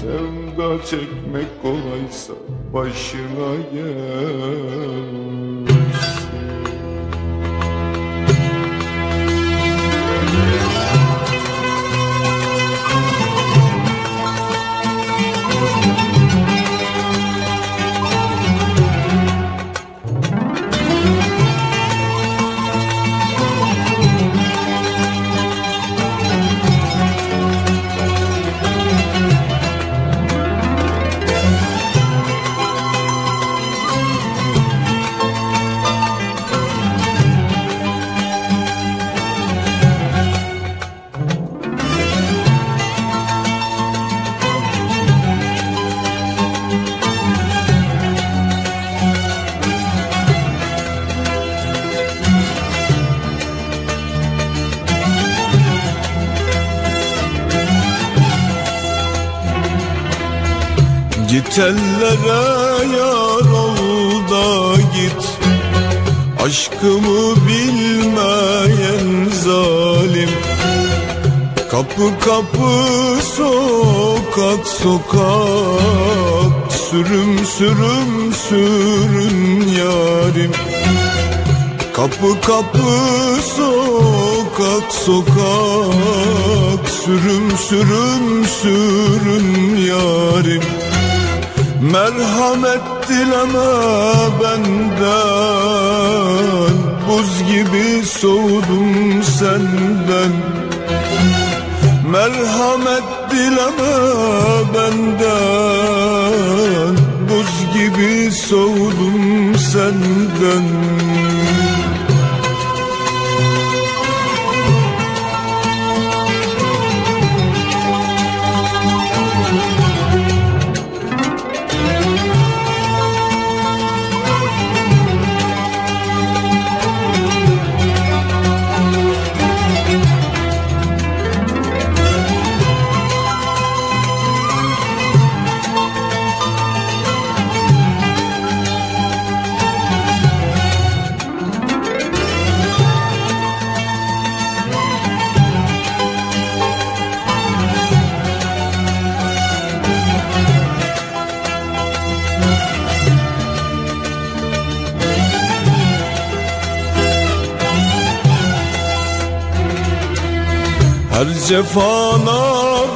Sevda çekmek kolaysa başına gelsin Git ellere yar ol da git. Aşkımı bilmeyen zalim. Kapı kapı sokak sokak Sürüm sürüm sürün yarim. Kapı kapı sokak sokak Sürüm sürüm sürün yarim Merhamet dileme benden Buz gibi soğudum senden. Merhamet dileme benden Buz gibi soğudum senden cefana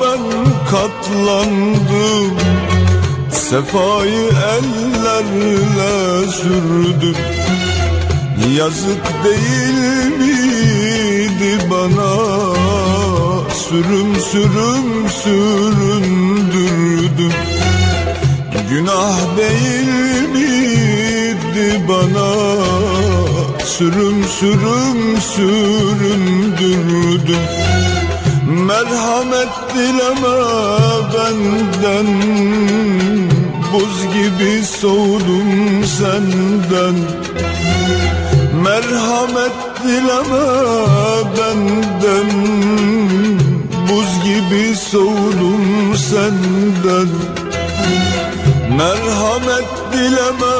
ben katlandım Sefayı ellerle sürdüm. Yazık değil miydi bana? Sürüm sürüm süründürdüm. Günah değil miydi bana? Sürüm sürüm süründürdüm Merhamet dileme benden Buz gibi soğudum senden. Merhamet dileme benden Buz gibi soğudum senden. Merhamet dileme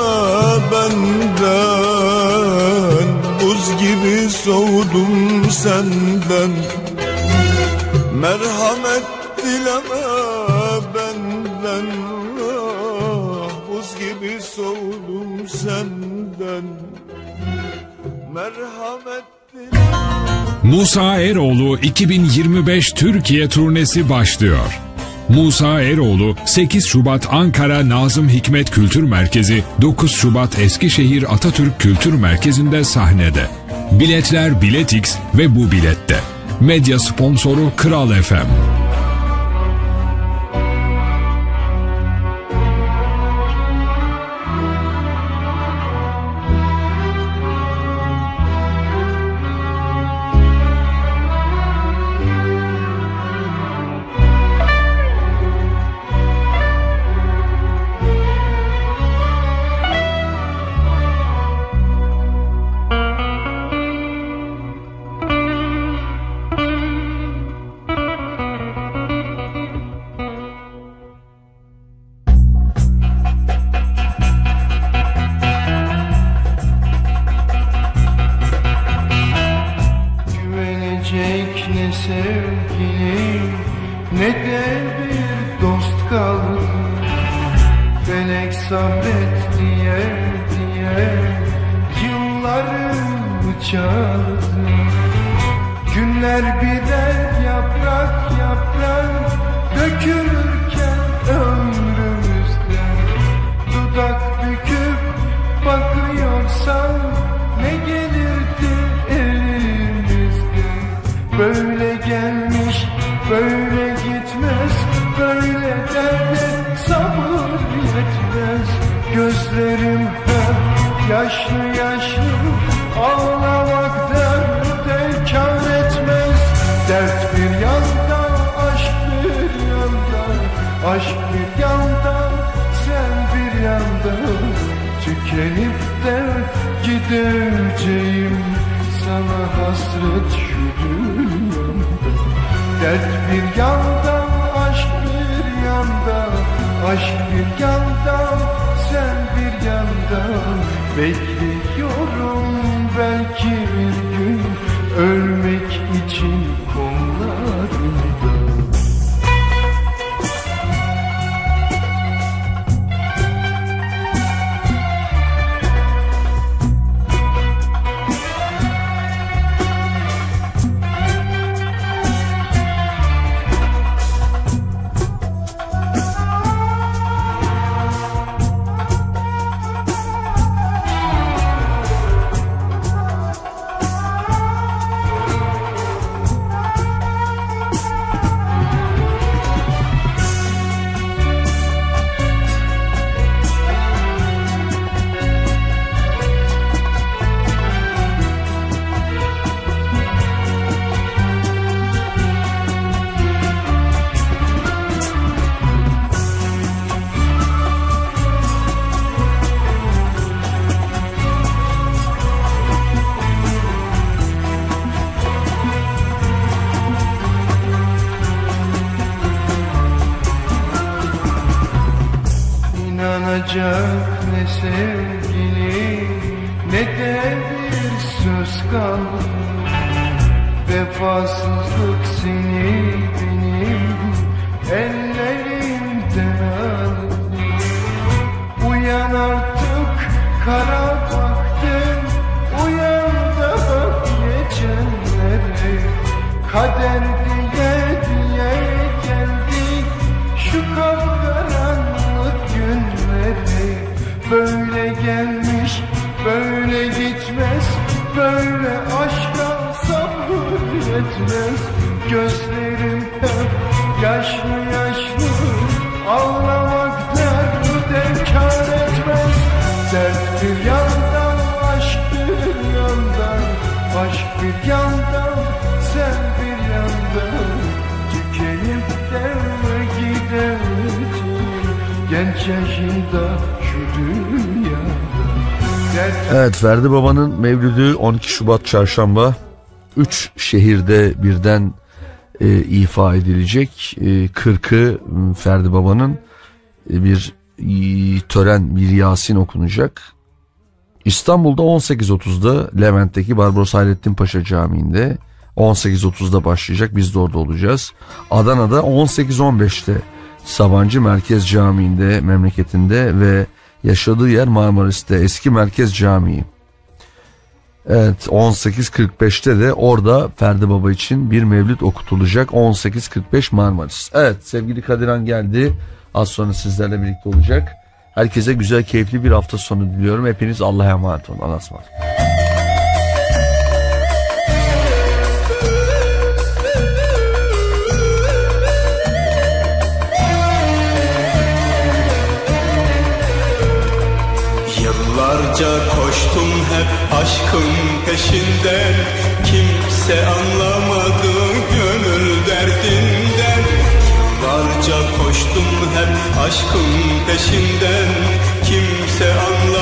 benden Buz gibi soğudum senden Merhamet dileme benden ah, Buz gibi soğudum senden Merhamet Musa Eroğlu 2025 Türkiye turnesi başlıyor. Musa Eroğlu 8 Şubat Ankara Nazım Hikmet Kültür Merkezi, 9 Şubat Eskişehir Atatürk Kültür Merkezi'nde sahnede. Biletler Biletix ve bu bilette. Medya sponsoru Kral FM. Evet Ferdi Baba'nın mevlüdü 12 Şubat Çarşamba 3 şehirde birden e, ifa edilecek. E, 40'ı m, Ferdi Baba'nın e, bir e, tören bir Yasin okunacak. İstanbul'da 18.30'da Levent'teki Barbaros Hayrettin Paşa Camii'nde 18.30'da başlayacak. Biz de orada olacağız. Adana'da 18.15'te Sabancı Merkez Camii'nde memleketinde ve yaşadığı yer Marmaris'te eski Merkez Camii. Evet 18.45'te de orada Ferdi Baba için bir mevlüt okutulacak 18.45 Marmaris. Evet sevgili Kadiran geldi az sonra sizlerle birlikte olacak. Herkese güzel keyifli bir hafta sonu diliyorum. Hepiniz Allah'a emanet olun. Allah'a ısmarladık. Yıllarca koştum hep aşkın peşinden Kimse anlamadı gönül derdinden. Yıllarca koştum hep aşkın peşinden. Kimse anlamadı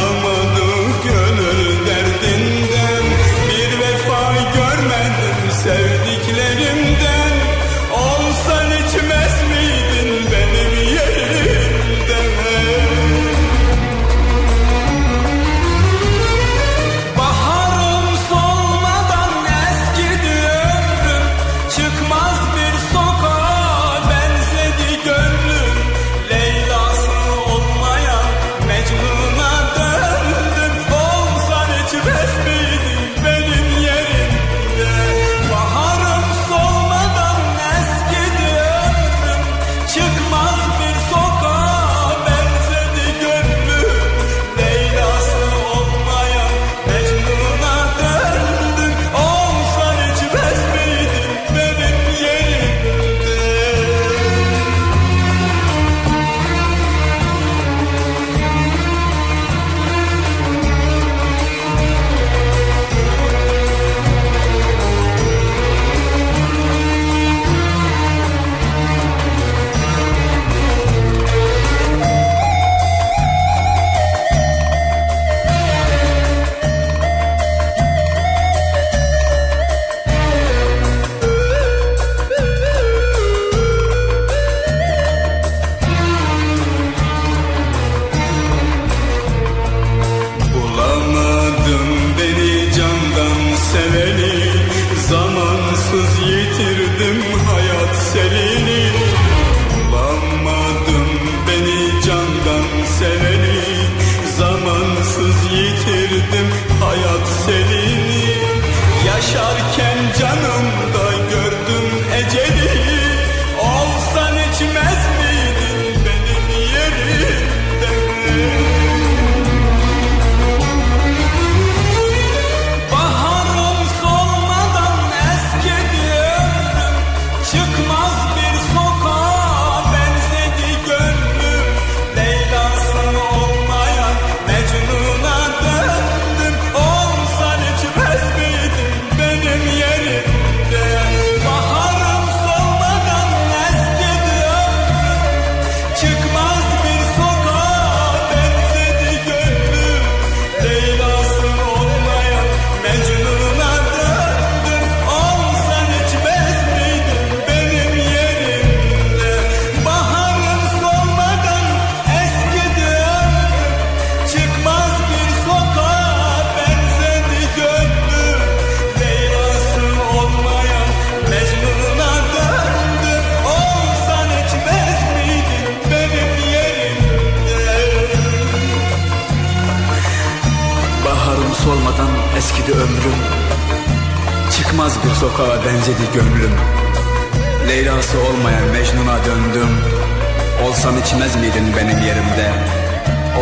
içmez miydin benim yerimde?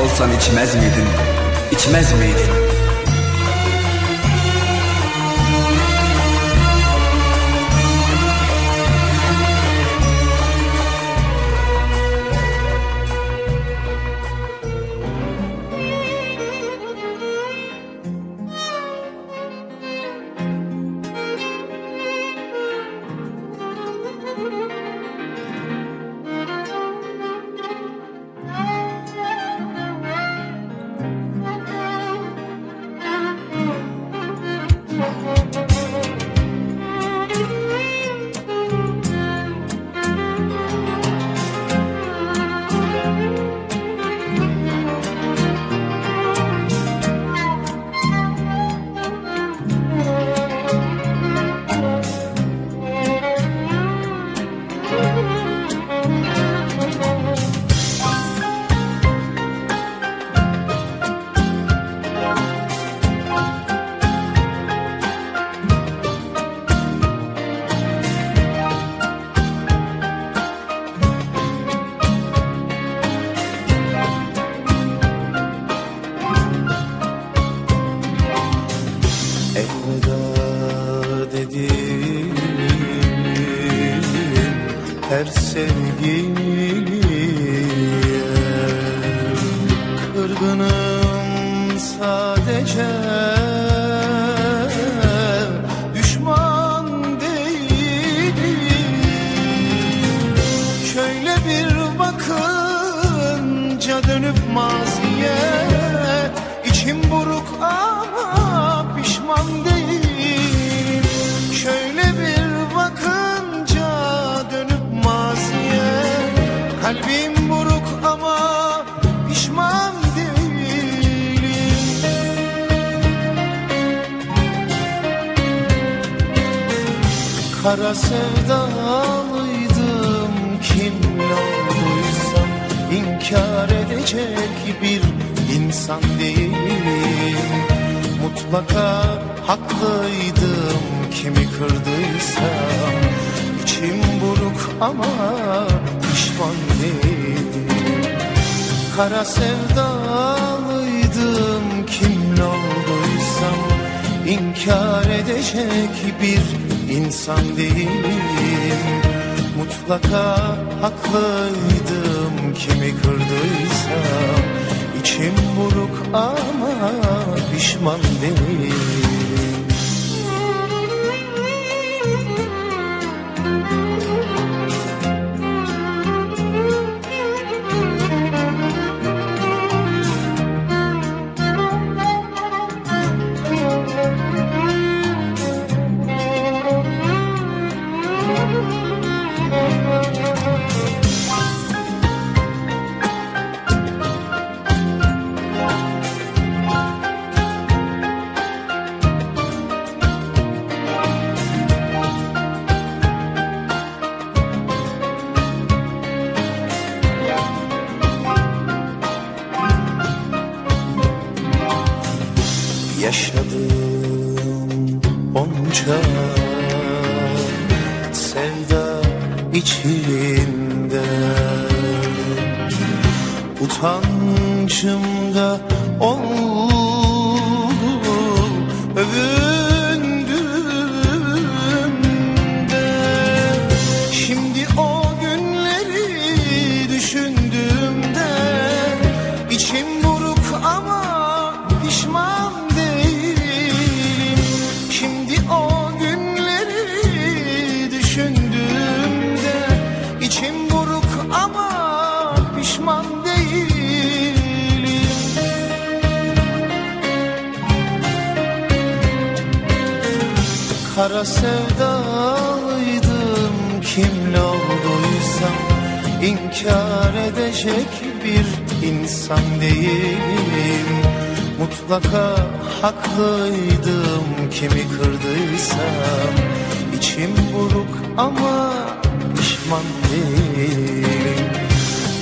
Olsan içmez miydin? İçmez miydin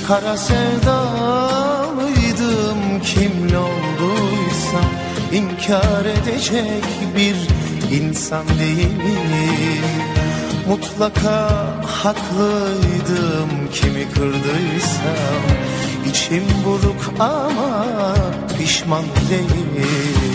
Kara sevdalıydım kimle olduysam inkar edecek bir insan değilim. Mutlaka haklıydım kimi kırdıysam İçim buruk ama pişman değilim